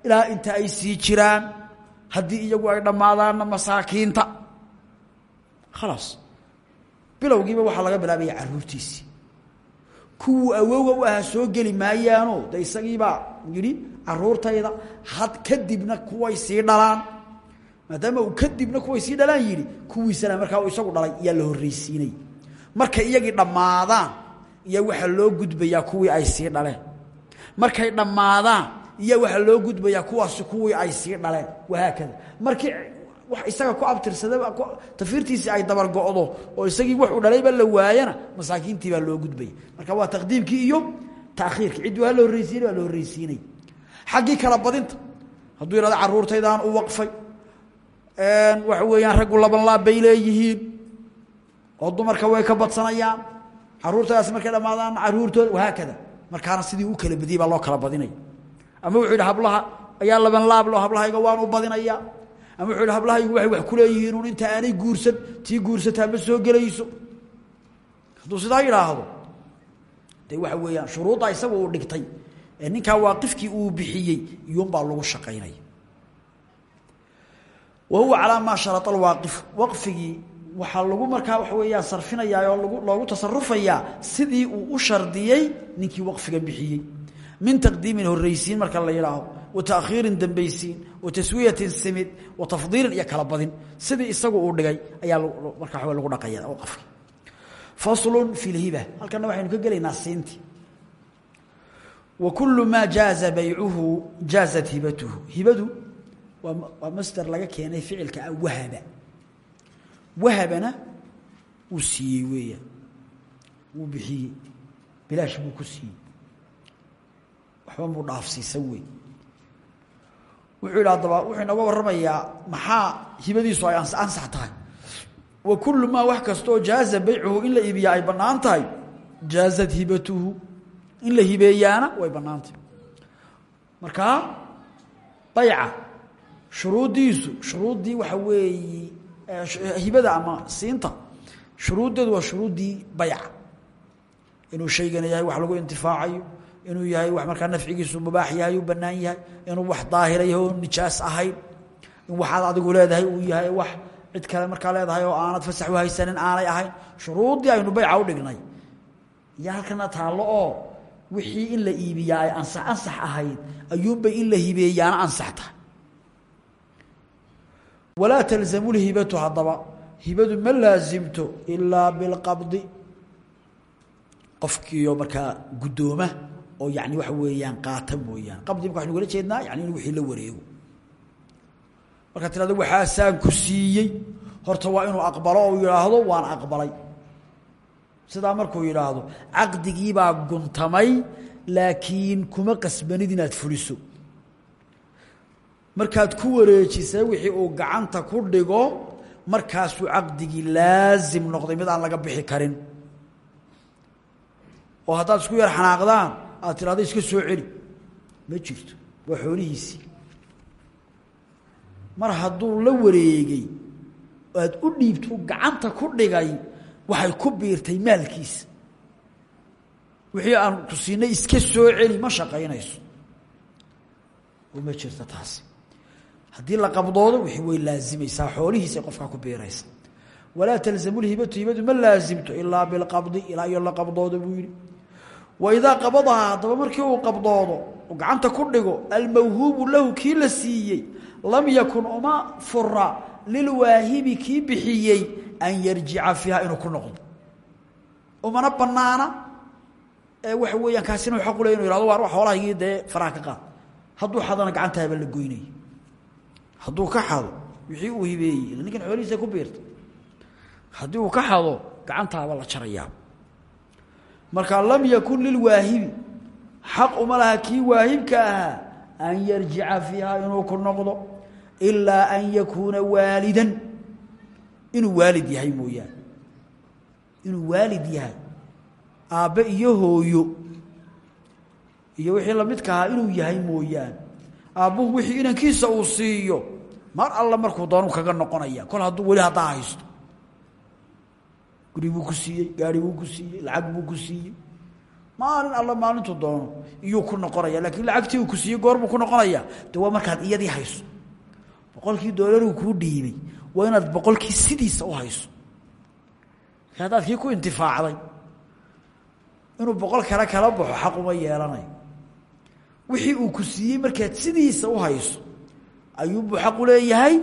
ilaa inta ay sii jiraan haddii iyagu ay dhammaadaanna masaakiinta bilowgiiba waxaa laga bilaabaya caruurtiisii kuwuu awowga u soo geli maayaano de isagiibaa yidhi caruurtayda had kadibna kuway sii dhalaan. Maadaama uu kadibna kuway sii dhalaan yidhi kuwiisana markaa uu isagu dhalay iyaa la horreysiinay markay iyagii dhammaadaan iyo waxaa loo gudbayaa kuwii ay sii dhaleen. Markay dhammaadaan iyo waxaa loo gudbayaa kuwaasi kuwii ay sii dhaleen. Wahaakada. Markii wax isaga ku abtirsadaba tafiirtiisii ay dabargo'do oo isagii wuxuu dhalayba la waayana masaakiintii baa loo gudbaya marka waa taqdiimkii iyo taakhiirkii ciddii waa la horreysiinay waa la horreysiinay xaggii kala badinta hadduu yidhahdo carruurtaydaan u waqfay waxa weeyaan raggu laban laab bay leeyihiin oo dumarka way ka badsanayaan. Carruurtadaas markay dhammaadaan carruurtooda wahaakada. Markaana sidii u kala badiyey loo kala badinaya ama wuxuu yidhi hablaha ayaa laban laab lo hablahayga waan u badinaya ama wuxuu yidhi hablahaygu waxay wax ku leeyihiin un inta aanay guursan tii guursataa ma soo gelayso. Hadduu sidaa yidhaahdo de waxa weeyaan shuruudda isaga uu dhigtay ee ninkaa waaqifkii uu bixiyey iyuunbaa lagu shaqaynaya wa huwa calaa maa sharada alwaaqif. Waqfigii lagu markaa waxa weeyaan sarfinayaa oo lagu loogu tasarufayaa sidii uu u shardiyey ninkii waqfiga bixiyey. Min taqdiimin horreysiin marka la yidhaaho wa taakhiirin dambaysiin wa taswiyatin simid wa tafdiilin iyo kala badin sidii isagu uu dhigay ayaa markaa wa lagu dhaqaya waqafki faslun fi lhiba halkana waxaynu ka gelaynaa siintii wa kulu maa jaaza baycuhu jaazat hibatuhu hibadu waa masder laga keenay ficilka ah wahaba wahabana wuu siiyey weeyaan wuu bixiyey bilaash buu ku siiyey waxba muu dhaafsiisan wey wuxuu haddaba wuxuu inooga warramayaa maxaa hibadiisu ay ansax tahay? Wa kullu maa wax kastaoo jaaza baycuhu in la iibiyaa ay bannaan tahay jaazat hibatuhu. In la hibeeyaana way bannaan tahay. Markaa bayca shuruuddiisu shuruuddii waxa weeye hibada ama siinta shuruuddeedu waa shuruuddii bayca. Inuu shaygana wax lagu intifaacayo inuu yahay wax markaa nafcigiisu mubaax yahay u bannaan yahay inuu wax daahira yahay oo nijaas ahayn in waxaad adigu leedahay uu yahay wax cid kale markaa leedahay oo aanad fasax u haysanin aanay ahayn. Shuruuddii aynu bayca u dhignay. Iyo halkana taallo oo wixii in la iibiyaa ay ansax ansax ahayd ayuunbay in la hibeeyaana ansax tahay talzamu lhibatu haddaba. Hibadu ma laasimto ilaa bilqabdi qofkiioo markaa guddooma oo yani waxa weeyaan qaata mooyaan. Qabdi waxnu kala jeednaa yani in wixii la wareego. Markaa tirahdo waxaasaan ku siiyey. Horta waa inuu aqbalo oo yidhaahdo waan aqbalay. Sidaa markuu yidhaahdo caqdigiibaa guntamay laakiin kuma qasbanid inaad fuliso. Markaad ku wareejisay wixii uu gacanta ku dhigo markaasuu caqdigii laasim noqday mid aan laga bixi karin. Oo haddaad isku yar xanaaqdaan aad tirahdo iska soo celi. Ma jirto. Waa xoolihiisii mar hadduu la wareegay aad u dhiibto gacanta ku dhigay waxay ku biirtay maalkiisa wixii aan ku siinay iska soo celi ma shaqaynayso. Oo ma jirto taasi. Haddii la qabdoodo wixii way laazimaysaa xoolihiisay qofkaa ku biiraysa. Walaa talzamu lhibatu hibadu ma laasimto ilaa bilqabdi ilaa iyo la qabdoodo buu yihi waidaa qabadahaa haddaba markii uu qabdoodo uu gacanta ku dhigo almawhuubu lahu kii la siiyey lam yakun uma fura lilwaahibi kii bixiyey an yarjica fiiha inuu ku noqdo. Umana banaana waxa weeyaan kaasina xaq ule inu yihahdo waar xoolahaygii dee faraha ka qaad. Hadduu xadana gacantaaba la goynaya hadduu ka xado wixii uu hibeeyey marka lam yakun lilwaahibi xaq uma laha kii waahibka ahaa an yarjica fiiha inuu ku noqdo ilaa an yakuuna waalidan. Inuu waalid yahay mooyaane. Inuu waalid yahay. Aabbe iyo hooyo iyo wixii lamidka ahaa inuu yahay mooyaane. Aabbuhu wixii inankiisa uu siiyo mar alla markuu doonu kaga noqonaya kol hadduu weli haddaa haysto guri buu ku siiyey gaari buu ku siiyey lacag buu ku siiyey. Maalin alla maalintuu doono iyuu ku noqonaya laakiin lacagtii uu ku siiyey goor buu ku noqonaya de waa markaad iyadii hayso. Boqolkii doollaruu kuu dhiibay waa inaad boqolkii sidiisa u hayso. Haddaad kii ku intifaacday inuu boqol kale kala baxo xaq uma yeelanayo wixii uu ku siiyey markaad sidiisa u hayso ayuunbuu xaq u leeyahay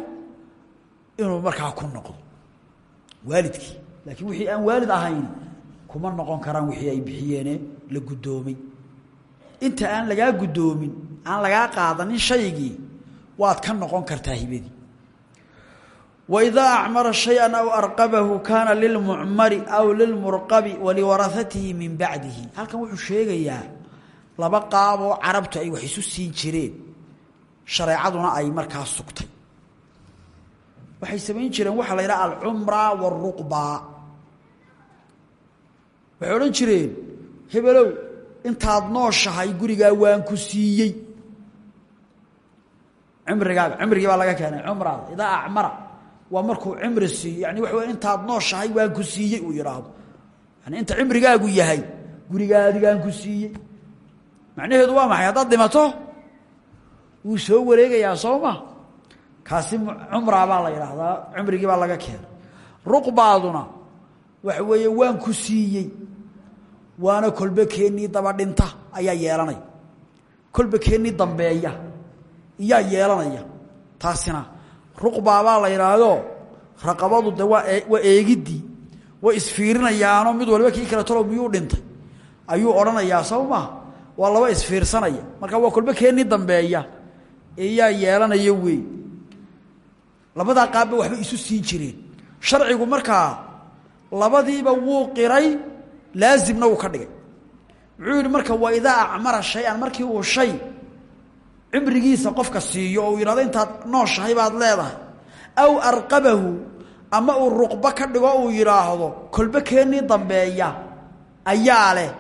inuu markaa ku noqdo. Waalidkii laakiin wixii aan waalid ahayn kuma noqon karaan wixii ay bixiyeene la guddoomay inta aan lagaa guddoomin aan lagaa qaadanin shaygii waad ka noqon kartaa hibadii. Waidaa acmara shaya aw arqabahu kaana lilmucmari aw lilmurqabi waliwarahatihi min bacdihi. Halkan wuxuu sheegayaa laba qaaboo carabtu ay wax isu siin jireen. Shareecaduna ay markaa sugtay. Waxay samayn jireen waxaa la yidhaha alcumra waruqba waxay odhan jireen hebelow intaad nooshahay gurigaa waan ku siiyey. Cimrigaaga cimrigii baa laga keenay cumraada idaa acmara. Waa markuu cimri siiyo yani waxa wey intaad nooshahay waan ku siiyey uu yidhaahdo. Yani inta cimrigaagu yahay gurigaadigaan ku siiyey. Macnaheedu waa maxay? Haddaad dhimato wuu soo wareegayaa soo ma? Kaasi baa la yidhaahdaa cimrigii baa laga keenay. Ruqbaaduna waxa weeye waan ku siiyey waana kolbe keennii daba dhinta ayaa yeelanaya. Kolbe keennii dambeeya iyaa yeelanaya. Taasina ruqbaabaa la yidhaahdo raqabadu de waa waa eegiddii way isfiirinayaanoo mid waliba kii kale talow miyuu dhintay? Ayuu odhanayaa maha waa laba isfiirsanaya. Marka waa kolbe keennii dambeeya iyaa yeelanaya wey labadaa qaabba waxba isu siin jireen. Sharcigu markaa labadiiba wuu qiray laazimna wuu ka dhigay. Wuxuu yidhi marka waa idaa acmara shay-an markii uu shay cimrigiisa qofka siiyo oo uu yidhahdo nooshahay baad leedahay aw arqabahu ama uu ruqbo ka dhigo uu yidhaahdo kolbe keennii dambeeya ayaa leh.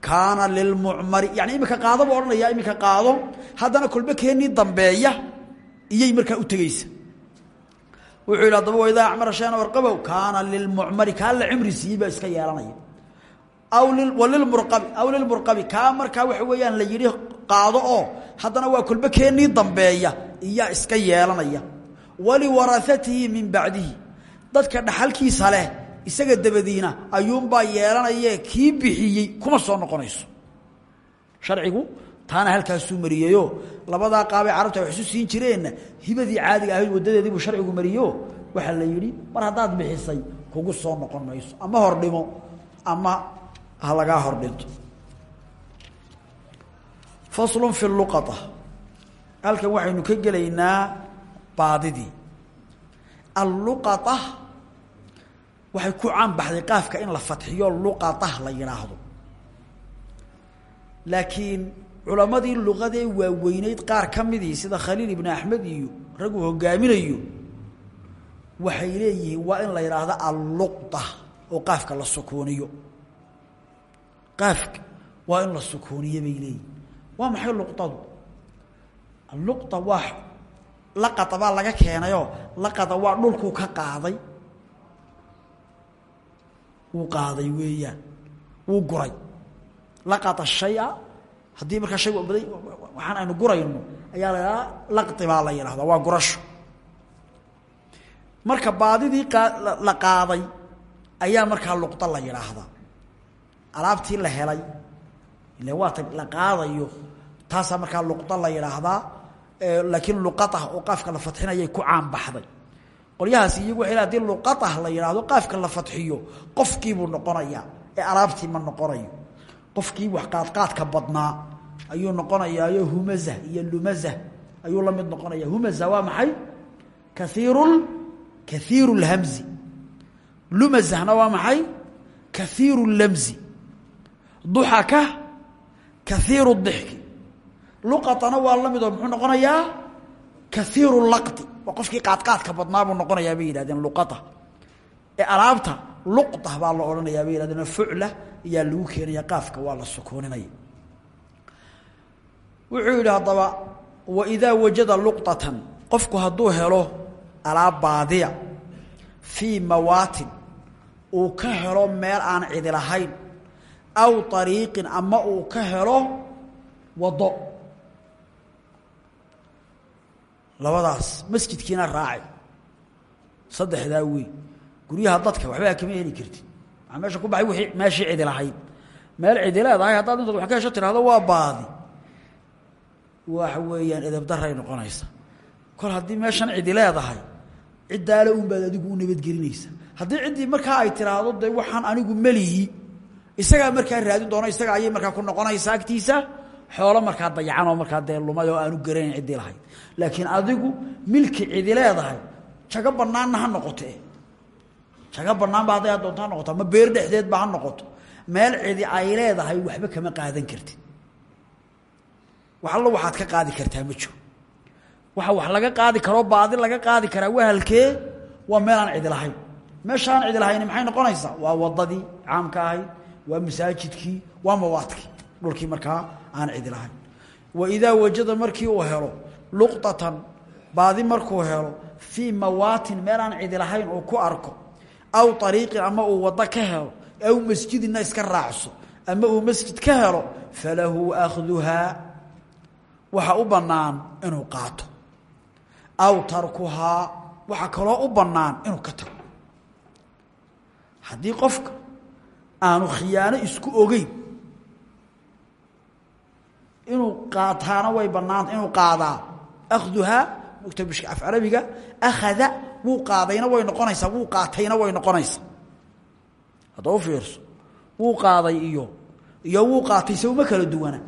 Kaana lilmucmari yani imika qaado buu odhanaya imika qaado haddana kolbe keennii dambeeya iyay markaa u tegeysa wuxuu yidhi adaba waidaa acmara shayan aw arqabahu kaana lilmucmari kaa la baa iska yeelanaya aw lilmurqabi kaa markaa waxa weeyaan la yidhi qaado oo haddana waa kolbe keennii dambeeya iyaa iska yeelanaya. Waliwarahatihi min bacdihi. Dadka dhaxalkiisa leh isaga dabadiina ayuunbaa yeelanayee kii bixiyey kuma soo noqonayso. Sharcigu taana halkaasuu mariyeyo labadaa qaabay carabta wax isu siin jireenna hibadii caadiga ahayd wadadeedii buu sharcigu mariyo waxaa la yidhi mar haddaad bixisay kugu soo noqon mayso ama hordhimo ama ha hordhinto. Faslun fi luqaa halkan waxaynu ka gelaynaa baadidii. Alluqaa waxay ku caanbaxday qaafka in la fadxiyo luqaah la yidhaahdo laakiin culammadii luqadee waaweyneyd qaar ka midii sida khaliil ibn axmed iyo raguu hogaaminayo waxay leeyihiin waa in la yidhaahdo alluqa oo qaafka la sukuuniyo qaafka waa in la sukuuniyo bay leeyihiin waa maxay luqadu alluqa waa laqada baa laga keenayoo laqada waa dhulkuu ka qaaday. Wuu qaaday weeyaan wuu guray. Laqada shaya haddii markaa shay baday waxaan aynu gurayno ayaa la yidhahdaa laqdi la yidhahdaa waa gurasho. Marka baadidii la qaaday ayaa markaa luqda la yidhaahdaa alaabtii la helay ile waata la qaadayo taasaa markaa luqda la yidhaahdaa laakiin luqaah oo qaafka la fadxinayay ku caanbaxday. Qolyahaas iyagu waa haddii luqaah la yidhaahdo qaafka la fadxiyo qofkiibuu noqonayaa ee alaabtii ma noqonayo. Qofkii wax qaadqaadka badnaa ayuu noqonayaayo humaza iyo lumaza ayuu la mid humaza waa maxay? Kaiiru kaiiru lhamzi lumazahna waa maxay? Kaiiru lamzi duxaka kaiiru dixki. Luqatana waa la midoo muxuu noqonayaa kaiiru laqdi waa qofkii qaadqaadka badnaa buu noqonayaa bay yihahdeen luqata. Ee alaabta luqda baa la odhanayaa bay yihahdeen fucla ayaa lagu keenaya qaafka waa la sukooninaya. Wuxuu yidhi haddaba waidaa wajada luqطatan qofku hadduu helo alaab baadiya fii mawaatin ka helo meel aan cidi lahayn aw ariiqin ama uu ka helo wado. Labadaas masjidkiina raaci saddexdaa wey guryaha dadka waxbaa kama heli kartid. Waaa ku baxay? Wii meeshii cidi lahayd. Meel cidi leedahay haddaad intaad wax ka hesho tirahdo waa baadi. Waxa weeyaan edabdaray noqonaysa. Kol haddii meeshan cidi leedahay ciddaale un baad adigu u nabadgelinaysa. Haddii ciddii markaa ay tiraahdo de waxaan anigu melihi isagaa markaa raadin doono isaga ayay markaa ku noqonaysa agtiisa. Xoolo markaa dayacanoo markaa dee oo aanu garanayn ciddii lahayd laakiin adigu milki cidi leedahay jago banaanna ha noqote. Jago banaanba hadday doonto noqoto ama beer dhexdeedba ha noqoto. Meel cidi ay leedahay waxba kama qaadan kartid. Wax allo waxaad ka qaadi kartaa ma jiro. Waxa wax laga qaadi karoo baadi laga qaadi karaa waa halkee waa meel aan cidi lahayn. Meesha aan cidi lahayni maxay noqonaysaa? Waa wadadii caamka ahayd waa masaajidkii waa mawaadkii. Dhulkii markaa aan cidi lahayn. Waidaa wajada markii uu helo luqطatan baadi markuu helo fii mawaatin meel aan cidi lahayn uu ku arko aw ariiqin ama uu wado ka helo aw masjidina iska raacso ama uu masjid ka helo falahu akhduhaa waxa u bannaan inuu qaato. Aw tarkuhaa waxaa kaloo u bannaan inuu ka tago. Haddii qofka aanu khiyaano isku ogeyn. Inuu qaataana way bannaanta inuu qaadaa. Akhduhaa mogta bishka af carabiga akhada wuu qaadayna way noqonaysaa wuu qaatayna way noqonaysaa. Hadda u fiirso. Qaaday iyo iyo wuu qaatay se kala duwana.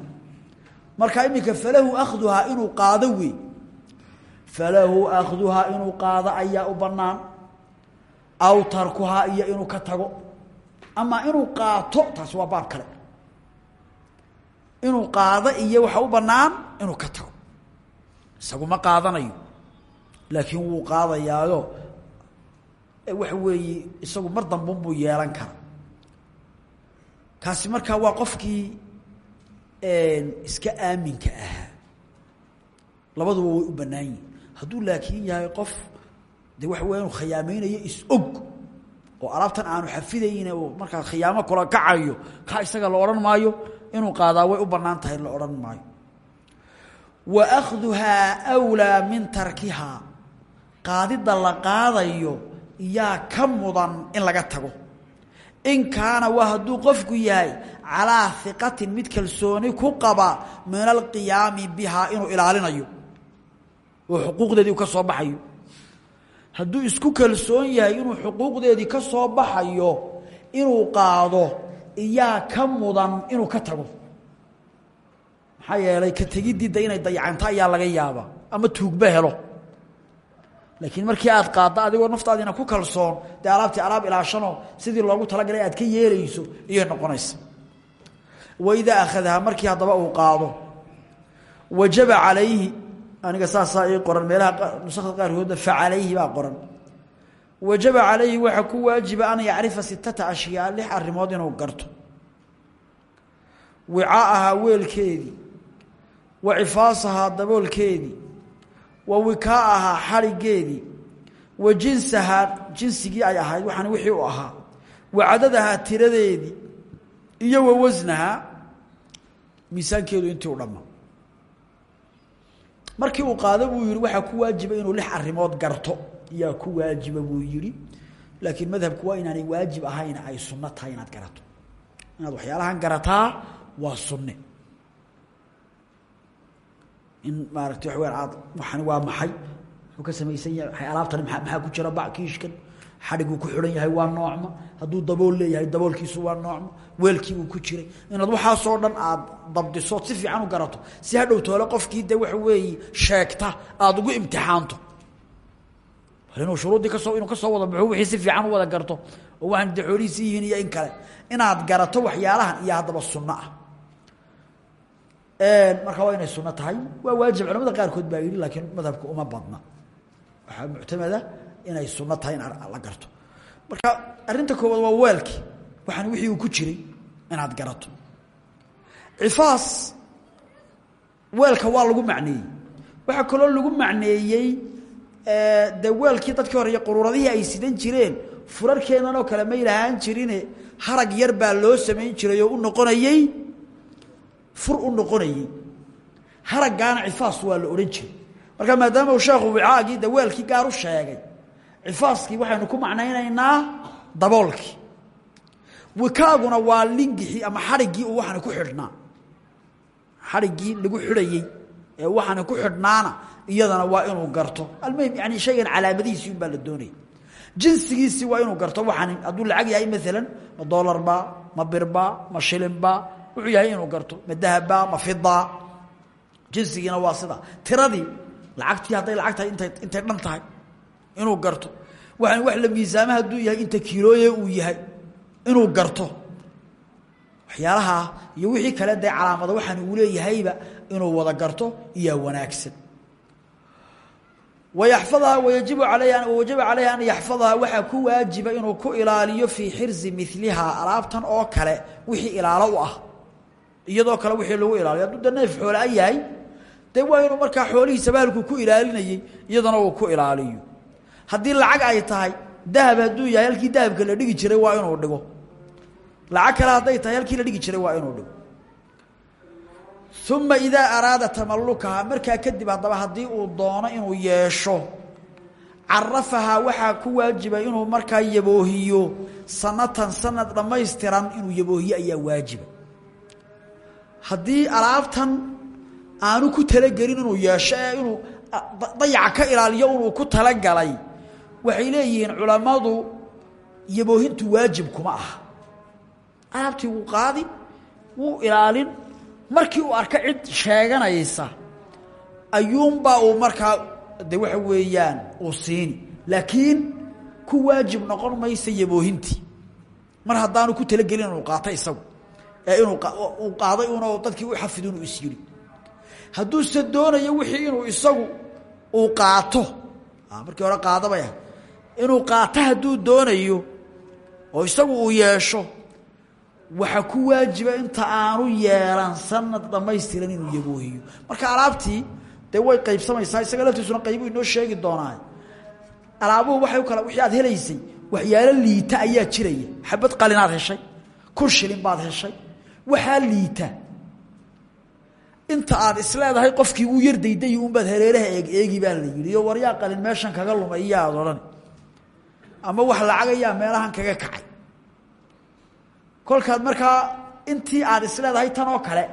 Marka iminka falahu akhduhaa inuu qaado wey. Falahu akhduhaa inuu qaado ayaa u bannaan. Aw tarkuhaa iyo inuu ka tago ama inuu qaato taasi waa baab kale. Inuu qaado iyo waxa u bannaan inuu ka tago. Isagu ma qaadanayo. Laakiin wuu qaadayaayo. Waxa weeye isagu mar dambunbuu yeelan kara kaasi markaa waa qofkii iska aaminka ahaa. Labaduba way u bannaan yihiin hadduu laakiin yahay qof de waxa weya inuu khiyaamaynayo is-og oo alaabtan aanu xafidayne markaa khiyaamo kula kacayo kaa isaga la odhan maayo inuu qaadaa way u bannaan tahay la odhan maayo. Wa akhduhaa wlaa min tarkihaa qaadidda la qaadayo yaa ka mudan in laga tago. In kaana waa hadduu qofku yahay calaa hiqatin mid kalsooni ku qaba min alqiyaami bihaa inuu ilaalinayo. Oo xuquuqdeedii ka soo baxayo hadduu isku kalsoon yahay inuu xuquuqdeedii ka soo baxayo inuu qaado iyaa ka mudan inuu ka tago. Maxaa yeelay ka tegiddiida inay dayacanto ayaa laga yaabaa ama tuugba helo. Laakiin markii aad qaaddo adigoo naftaadiina ku kalsoon dee alaabtii alaab ilaashanoo sidii loogu talagalay aad ka yeelayso iyay noqonaysa. Waidaa akhadaha markii haddaba uu qaado wajaba calayhi aniga saasaa ii qoran meelaha nusakda qaarkoodna facalayhi baa qoran. Wajaba calayhi waxaa ku waajiba an yacrifa sitata ashyaa lix arrimood inuu garto. Wicaahaa weelkeedii wa cifaasahaa daboolkeedii wa wikaa'ahaa xadhigeedii wa jinsahaa jinsigii ay ahayd waxaan wixii u ahaa. Wa cadadahaa tiradeedii iyo wa wasnahaa miisaankeedu intii u dhammaa markii uu qaado buu yihi waxaa ku waajiba inuu lix arrimood garto. Yaa ku waajiba buu yihi laakiin madhabku waa inaanay waajib ahayn ay sunno tahay inaad garato. Inaad waxyaalahan garataa waa sunne. In maarata wa weyaan aad waxani waa maxay? Muxuu ka samaysan yahay alaabtani maa maxaa ku jira bakiishkan xadhiguu ku xidhan yahay waa noocma hadduu dabool leeyahay daboolkiisu waa noocma weelkiibuu ku jiray. Inaad waxaasoo dhan aad dabdisood si fiican u garato. Si hadhow toole qofkii de waxa weeye sheegta aada ugu imtixaanto. Inuu shuruuddii ka soo inuu ka soo wada baxo wixii si fiican u wada garto. Oo waxaan de yihiin iyo in kale. Inaad garato waxyaalahan iyo haddaba sunno ah. Marka waa inay sunno tahay. Waa waajib. Culamada qaarkood baa yidhi laakiin madhabka uma badna. Waxaa muctamada inay sunno tahay in la garto. Marka arrinta koowaad waa weelki waxaan wixii ku jiray inaad garato. Cifaas weelka waa lagu macneeyey. Waxaa kaloo lagu macneeyey dee weelkii dadkii hore iyo ay sidan jireen furarkeennan oo kale may lahaan jirine harag yar baa loo samayn jiray u noqonayey fur u noqonayey. Haraggaana cifaas waa la odhan jiray. Marka maadaama uu sheekhu wicaagii de gaar u sheegay cifaaskii waxaynu ku macnaynaynaa daboolkii. Wikaaguna waa lingixii ama xadhiggii uu waxani ku xidhnaa. Xadhiggii lagu xidhayey ee waxani ku xidhnaana iyadana waa inuu garto. Almuhim yani shaygan calaamadihiisii un baa la doonaya jinsigiisii waa inuu garto. Waxani hadduu lacag yahay maalan ma doolarba ma birba ma shilinba wuxuu yahay inuu garto. Ma dahabba ma fida jinsigiina waa sida tiradii lacagtii hadday lacag tahay intay intay dhan tahay inuu garto. Waxaan wax la miisaama hadduu yahay inta kiilooye uu yahay. Inuu garto. Waxyaalaha iyo wixii kale dee calaamado waxaan uu leeyahayba inuu wada garto iyaa wanaagsan. Wayaxfadaha wayajibu alayha wajaba calayha an yaxfadaha waxaa ku waajiba inuu ku ilaaliyo fii xirzi milihaa alaabtan oo kale wixii ilaalo u ah. Iyadoo kale wixii lagu ilaaliyo. Hadduu de neef xoolaa yahay dee waa inuu markaa xoolihiisaba halkuu ku ilaalinayey iyadana uu ku ilaaliyo haddii lacag ay tahay dahab hadduu yahay halkii dahabka la dhigi jiray waa inuu dhigo. Lacag kale hadday tahay halkii la dhigi jiray waa inuu dhigo. Uma idaa araada tamalukaha markaa kadib haddaba haddii uu doono inuu yeesho carafahaa waxaa ku waajiba inuu markaa yaboohiyo. Sanatan sanad dhammaystiran inuu yaboohiyo ayaa waajiba. Haddii alaabtan aanu ku talagelin inuu yeesho ee inuu dayaca ka ilaaliyo inuu ku talagalay waxay leeyihiin culammadu yaboohintu waajib kuma aha. Alaabtii wuu qaadi wuu ilaalin. Markii uu arka cid sheeganaysa ayuunbaa uu markaa de waxa weeyaan uu siini laakiin ku waajib noqon maysa yaboohintii. Mar haddaanu ku talagelin inuu qaato isagu ee inuu uu qaaday un dadkii u xafid inuu is hadduuse doonayo wixii inuu isagu uu qaato markii hore qaadabay ah inuu qaato hadduu doonayo oo isagu uu yeesho waxaa ku waajiba inta aanu yeelan sanad dhammaystiran inuu yaboohiyo marka alaabtii dee way qaybsamaysaa isaga laftiisuna qaybuu inoo sheegi doonaa. Alaabuhu waxay u kala wixii aad helaysay waxyaalo liita ayaa jiraya. Xabad qalinaad heshay kun baad heshay waxaa liita. Inta aad isleedahay qofkii uu yar dayday unbaad hareeraha eeg eegi baa la yidhi. Iyo waryaa qalin meeshan kaga lumay iyo aad ama wax lacagayaa meelahan kaga kacay. Kolkaad markaa intii aad isleedahay tan oo kale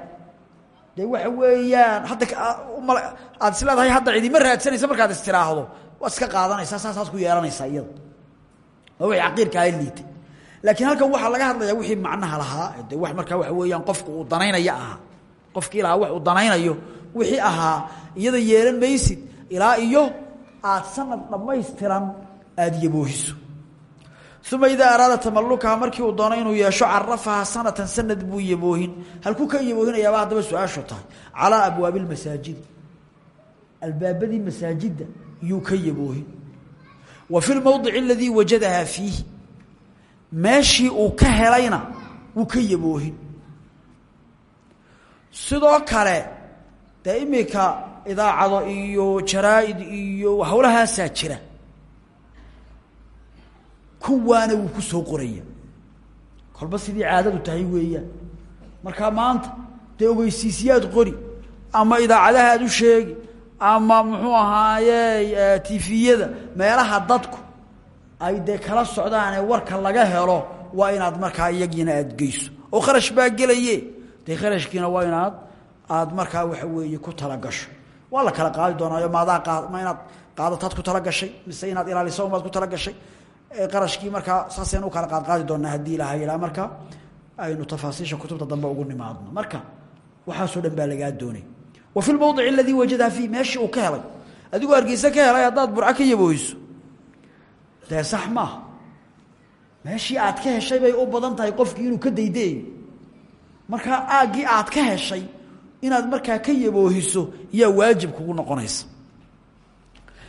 dee waxa weeyaan hadda aad isleedahay hadda cidima raadsanaysa markaad istiraahdo waad iska qaadanaysaa saasaad ku yeelanaysaa iyada waa wixii caqiirkaa liitay. Laakiin halkan waxaa laga hadlayaa wixii macnaha lahaa de wax markaa waxa weeyaan qofku uu danaynaya ahaa qofkii lahaa wax uu danaynayo wixii ahaa iyada yeelan maysid ilaa iyo aad sanad dhammaystiran aada yaboohiso. Uma idaa araada tamalukaha markii uu doono inuu yeesho carafaha sanatan sanad buu yaboohin. Halkuu ka yaboohinayaaba haddaba su'aashu tahay. Calaa abwaabi lmasaajidi albaabadii masaajidda yuu ka yaboohin. Wa fi lmowdici aladii wajadahaa fiihi. Meeshii uu ka helayna wuu ka yaboohin. Sidoo kale dee idaacado iyo jaraa-id iyo hawlahaasaa jira kuwaana wuu ku soo qoraya. Kolba sidii caadadu tahay weeyaan. Markaa maanta dee ogeysiisyaad qori ama idaacadaha ad u sheegi ama muxuu ahaaye tifiyada meelaha dadku ay dee kala socdaanee warka laga helo waa inaad markaa iyagiina aada geyso. Oo kharash baa gelaye dee kharashkiina waa inaad aad markaa waxa weeye ku talagasho waa la kala qaadi doonaayo maadaa ma inaad qaadataad ku talagashay mise inaad ilaaliso umaad ku talagashay qarashkii markaa saasaynu u kala qaadqaadi doonaa haddii ilaha yidhaha marka aynu tafaasiisha kutubta dambe ugu nimaadno. Marka waxaasoo dhan baa lagaa doonay. Wa fi lmowdici aladii wajadaha fiih meeshii uu ka helay. Adigoo hargeysa ka helay haddaad burco ka yabooyso. Dee sax maaha aad ka heshay bay u badan tahay qofkii inuu ka daydaeyo markaa aaggii aad ka heshay inaad markaa ka yaboohiso yaa waajib kugu noqonaysa.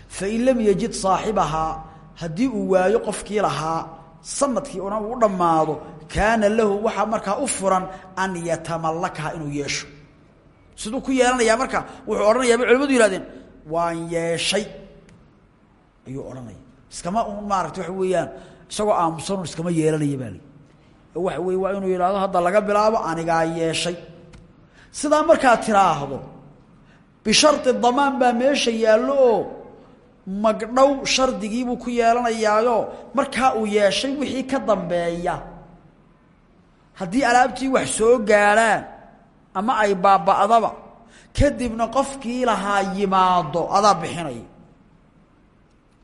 Fain lam yajid saaxibahaa haddii uu waayo qofkii lahaa sannadkii una uu dhammaado kaana lahu waxaa markaa u furan an yatamallakaha inuu yeesho. Siduu ku yeelanayaa marka wuxuu odhanayaa bay culimadu yihahdeen waan yeeshay. Ayuu odhanaya iskama un maarata waxa weeyaan isagoo aamusanun iskama yeelanaya baa li waxa weye waa inuu yidhaahdo hadda laga bilaabo anigaa yeeshay. Sidaa markaad tiraahdo bishardi damaan baa meesha yaallo magdhow shardigiibuu ku yeelanayaayo. Markaa uu yeeshay wixii ka dambeeya. Haddii alaabtii wax soo gaadhaan ama ay baaba'daba kadibna qofkii lahaa yimaado adaa bixinaya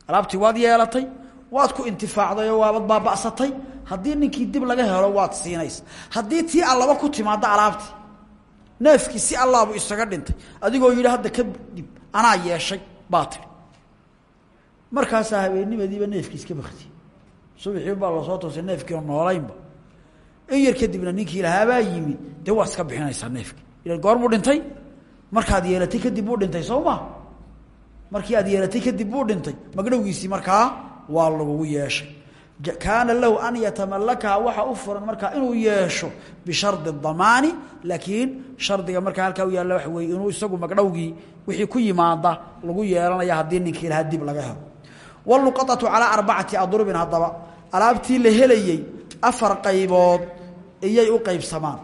alaabtii waad yeelatay waad ku intifaacday oo waabad baaba'satay. Haddii ninkii dib laga helo waad siinaysa. Haddii tii allaba ku timaaddo alaabtii neefkii si allaabu isaga dhintay adigoo yidhi hadda kadib anaa yeeshay baa markaasaa habeennimadiiba neefkii iska bakti. Subaxii baa la soo toosay neefkiio noolaynba. In yar kadibna ninkii lahaabaa yimid dee waad iska bixinaysaa neefkii. Ilan goor buu dhintay? Markaad yeelatay kadib buu dhintay soo ma markii aad yeelatay kadib buu dhintay. Magdhowgiisii markaa waa lagugu yeeshay. Kaana lahu an yatamallakaha waxa u furan markaa inuu yeesho bishardi damaani laakiin shardiga markaa halkaa u yaalla waxa weye inuu isagu magdhowgii wixii ku yimaada lagu yeelanaya haddii ninkii lahaa dib laga helo wluqaطatu calaa arbacati adrubin haddaba alaabtii la helayey afar qaybood iyay u qaybsamaan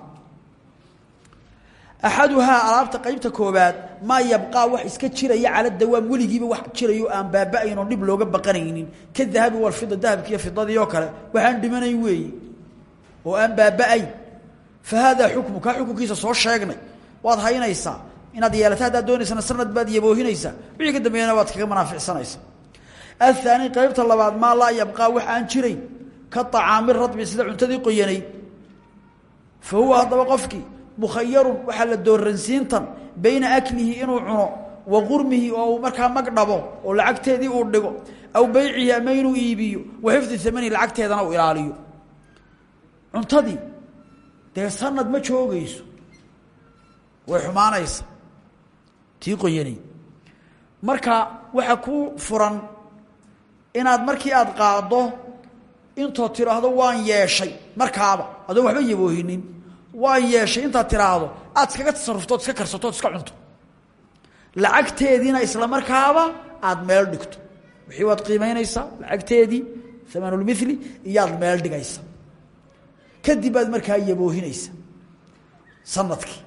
axaduhaa alaabta qaybta koobaad maa yabqaa wax iska jiraya cala dawaam weligiiba wax jirayo aan baaba-ayn oo dhib looga baqanaynin ka dahabi walfida dahabkiiyo fidadii oo kale waxaan dhimanayn weeye oo aan baaba-ayn fa haadaa soo sheegnay waad haynaysaa inaad yeelata haddaad sanad baad yaboohinaysaa wixii ka dambeeyana waad kaga manaaficsanaysa ahaani qaybta labaad ma laa yabqaa wax aan jirayn ka acaami radbi sida cuntadii qoyanay. Fa huwa haddaba qofkii mukhayarun waxaa la dooransiintan bayna aklihi inuu cuno wa qurmihi oo uu markaa mag dhabo oo lacagteedii uu dhigo aw beycihi ama inuu iibiyo wa xifdi amani lacagteedana uu ilaaliyo. Cuntadii dee sanad ma joogayso. Way xumaanaysa. Tii qoyanay. Marka waxa ku furan inaad markii aad qaaddo intood tiraahdo waan yeeshay. Markaaba adoon waxba yaboohinin. Waan yeeshay intaad tiraahdo aad iskaga tasarufto od iska karsato od iska cunto. Lacagteediina isla markaaba aada meel dhigto. Wixii waad qiimaynaysaa lacagteedii amanulmili iyaad meel dhigaysa. Kadib baad markaa yaboohinaysa. Sanadkii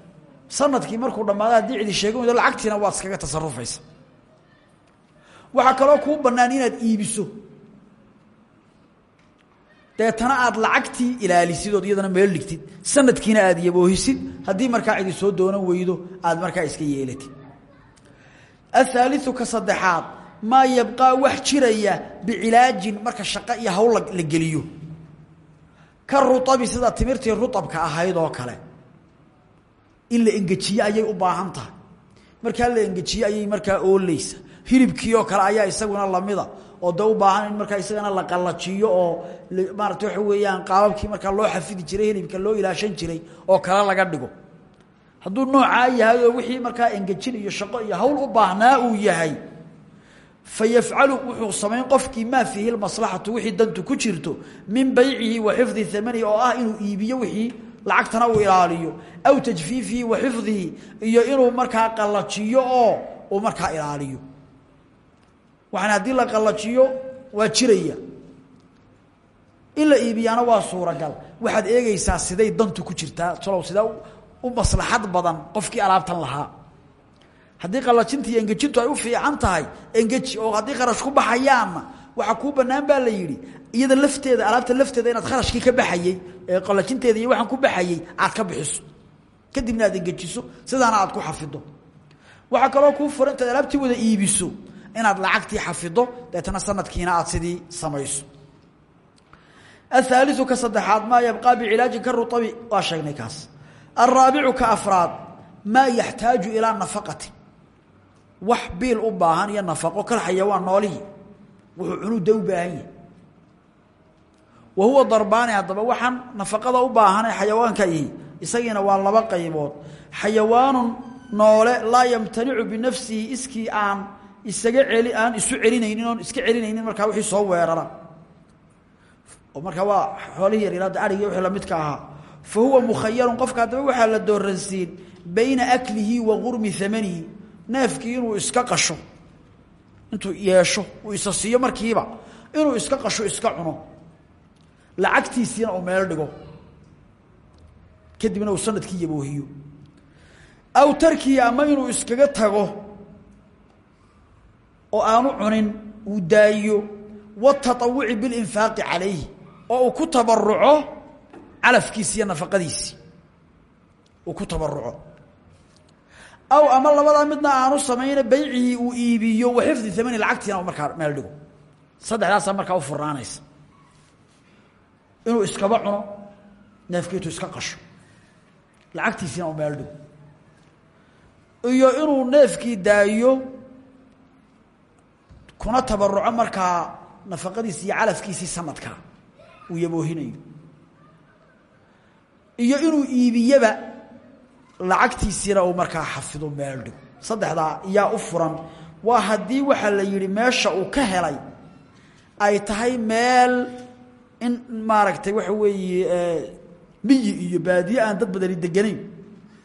sannadkii markuu dhammaado haddii cidi sheegan weydo lacagtiina waad iskaga tasarufaysa waxaa kaloo kuu bannaan inaad iibiso. Deetana aad lacagtii ilaalisid ood iyadana meel dhigtid. Sanadkiina aad yaboohisid. Haddii markaa cidi soo doonan weydo aad markaa iska yeelatid. Athaaliu ka saddexaad maa yabqaa wax jiraya bicilaajin marka shaqo iyo hawl la geliyo. Ka ruabi sida timirtii ruabka ahayd oo kale. In la engejiye ayay u baahan tahay. Markaa la engejiye ayay markaa ooleysa hilibkii oo kale ayaa isaguna lamida oo de u baahan in markaa isagana la qallajiyo oo maarata waxa weeyaan qaababkii markaa loo xafidi jiray hilibka loo ilaashan jiray oo kale laga dhigo. Hadduu noocaa yahay oo wixii markaa engejin iyo shaqo iyo hawl u baahnaa uu yahay fa yafcalu wuxuu samayn qofkii maa fiihi lmaslaxatu wixii dantu ku jirto min baycihi wa xifdi amanihi oo ah inuu iibiyo wixii lacagtana uu ilaaliyo aw tajfiifihi wa xifdihi iyo inuu markaa qallajiyo oo uu markaa ilaaliyo waxaan haddii la qallajiyo waa jiraya. In la waa suuragal. Waxaad eegeysaa siday dantu ku jirtaa. Talow sidaa u maslaxad badan qofkii alaabtan lahaa. Haddii qallajinta engejintu ay u fiican tahay engeji oo haddii kharash ku baxayaanna waxaa kuu banaan baa la yidhi. Iyada lafteeda alaabta lafteeda inaad kharashkii ka baxayey ee qallajinteeda iyo waxaan ku baxayey aad ka bixiso. Kadibna aad engejiso sidaana aad ku xafido. Waxaa kaloo kuu furan intaad alaabtii wada iibiso inaad lacagtii xafido deetana sanadkiina aad sidii samayso. Ahaaliu ka saddexaad maa yabqaa bicilaajin ka ruabi waa sheegnay kaas. Alraabicu ka afraad maa yaxtaaju ilaa nafaqati. Wax biil u baahan iyo nafaqo kal xayawaan noolihii. Wuxuu cunuda u baahan yahay. Wa huwa darbaani haddaba waxaan nafaqada u baahanay xayawaanka ihi isagiina waa isaga celi aan isu celinaynin iska celinaynin markaa wixii soo weerara. Oo markaa waa xoolihii yaryaraada ariga wixii lamidka ahaa. Fa huwa mukhayarun qofka haddaba waxaa la dooransiin bayna aklihi wa gurmi amanihi neefkii inuu iska qasho. Intuu yeesho uu isa markiiba. Inuu iska qasho iska cuno. Lacagtiisiina uu meel dhigo. Kadibna uu sannadkii yaboohiyo. Aw tarkihi ama inuu iskaga tago oo aanu cunin uu daayiyo wataawuci bilinfaaqi calayhi oo uu ku tabaruco calafkiisi iyo nafaqadiisi. Uu ku tabaruco aw ama labadaa midna aanu samayna baycihii uu iibiyo wa xifdi amani lacagtiina u markaa meel dhigo. Saddexdaasaa markaa u furnaanaysa. Inuu iskaba cuno neefkiitu iska qasho. Lacagtiisiina u meel dhigo. Iyo inuu neefkii daayo kuna tabaruco markaa nafaqadiisi iyo calafkiisii sanadkaa uu yaboohinayo. Iyo inuu iibiyaba lacagtiisiina uu markaa xafido meel dhigo. Saddexdaa iyaa u furan waa haddii waxaa la yidhi meesha uu ka helay ay tahay meel in maaragtay waxa weeye miyi iyo baadiye aan dad badani deganayn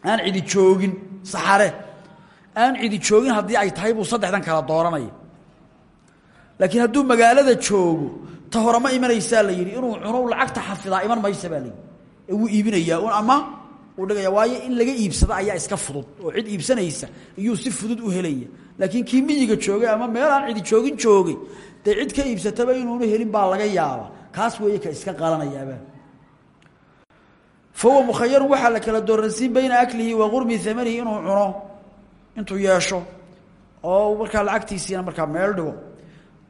aan cidi joogin saxare aan cidi joogin haddii ay tahay buu saddexdan kala dooranaya laakiin hadduu magaalada joogo ta hore ma imanaysaa la yidhi inuu cuno lacagta xafidaa iman maysa baa layidhi ee wuu ama uu dhigaya waayo in laga iibsado ayaa iska fudud oo cid iibsanaysa iyuu si fudud u helaya. Laakiin kii miyiga joogay ama meel aan cidi joogin joogay dee cid ka iibsataba inuunu helin baa laga yaaba kaas weeye ka iska qalanayaaba fa huwa mukhayarun waxaa la kala dooransiin bayna aklihi wa gurmi amanihi inuu cuno intuu yeesho oo markaa lacagtiisiina markaa meel dhigo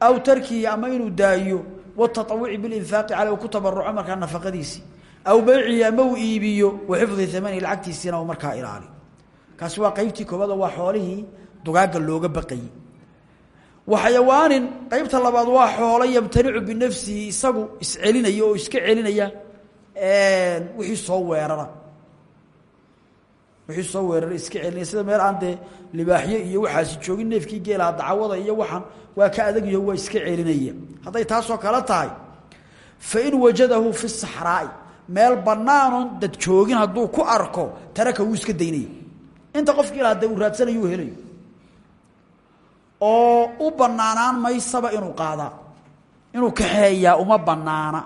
aw tarkihi ama inuu daayo wataawuci bilinfaaqi caley ku tabaruco markaa nafaqadiisii aw beycihi ama uu iibiyo wa xifdi amanihi lacagtiisiina markaa ilaaliyo kaasi waa qeybtii koobaad oo waa xoolihii dugaagga looga baqayey wa xayawaanin qeybta labaad waa xoolo yamtanicu binafsihi isagu iscelinaya oo iska celinaya wixii soo weerara wixii soo weerara iska celinaya sida meel aan dee libaaxyo iyo waxaasi joogin neefkii geelaha dacwada iyo waxaan waa ka adagyaho waa iska celinaya. Hadday taasoo kale tahay fain wajadahu fi saxraa'i meel banaanoon dad joogin hadduu ku arko taraka wuu iska daynaya. Inta qofkii laha dee uu raadsanayo u helayo. Oo u banaanaan maysaba inuu qaadaa inuu kaxeeyaa uma banaana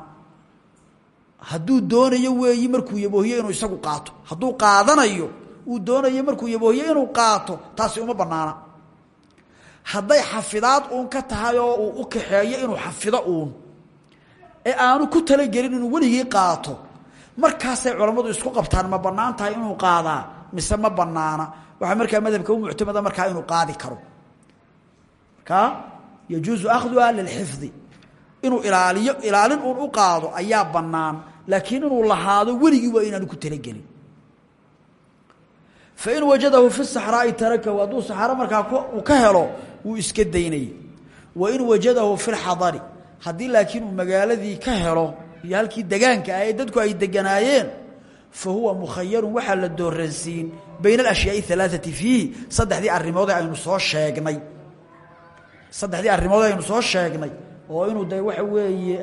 hadduu doonayo weeyi markuu yaboohiyo inuu isagu qaato. Hadduu qaadanayo uu doonayo markuu yaboohiyo inuu qaato taasi uma banaana hadday xafidaad uun ka tahay oo uu u kaxeeyo inuu xafido uun ee aanu ku talagelin inuu weligii qaato markaasay culammadu isku qabtaan ma bannaan tahay inuu qaadaa mise ma banaana waxaa markaa madhabka u muctamada markaa inuu qaadi karo. Markaa yajuusu akhduha lilxifdi inuu ilaaliyo ilaalin uun u qaado ayaa banaan laakiin inuu lahaado weligii waa inaanu ku talagelin fain wajadahu fi saxraai tarakahu hadduu saxaro markaa uu ka helo wuu iska daynayay wain wajadahu fi lxadari haddii laakiin uu magaaladii ka helo iyo halkii degaanka ah ee dadku ay deganaayeen fa huwa mukhayarun waxaa la dooransiin bayna alashyaai alaaثati fiihi saddexdii arrimoode aynu soo sheegnay saddexdii arrimoode aynu soo sheegnay oo inuu de waxa weeye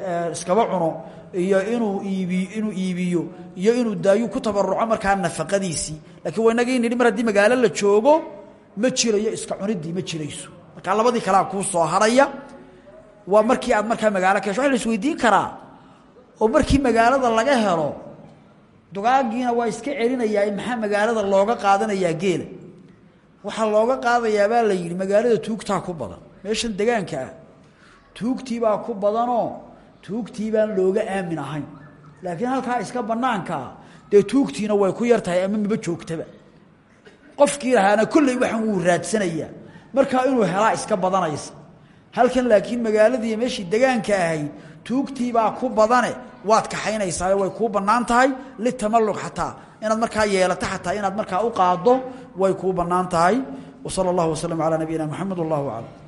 iyo inuu iibiyo inuu iibiyo iyo inuu daayu ku tabaruco markaa nafaqadiisii lakiin waa inagii nidhi mar haddii magaalo la joogo ma jirayo iska cuniddii ma jirayso. Markaa labadii kalea kuu soo haraya waa markii aad markaa magaalo ka hesho. Waa la isweydiin oo markii magaalada laga helo dugaagiina waa iska celinayaa maxaa magaalada looga qaadanayaa geela. Waxaa looga qaadayaa baa la yidhi magaalada tuugtaa ku badan. Meeshan degaanka ah tuugtiibaa ku badanoo tuugtii baan looga aamin ahayn. Laakiin halkaa iska banaankaa dee tuugtiina way ku yar tahay ama maba joogtaba. Qofkii lahaana kolley waxaan wuu raadsanayaa. Markaa inuu helaa iska badanaysa. Halkan laakiin magaaladii meeshii degaanka ahayd tuugtiibaa ku badane waad kaxaynaysaa way kuu bannaan tahay litamalluq xataa. Inaad markaa yeelato xataa inaad markaa u qaaddo way kuu bannaan tahay. Wa sala allahu waslama calaa nabiyina moxamed wallahu aclam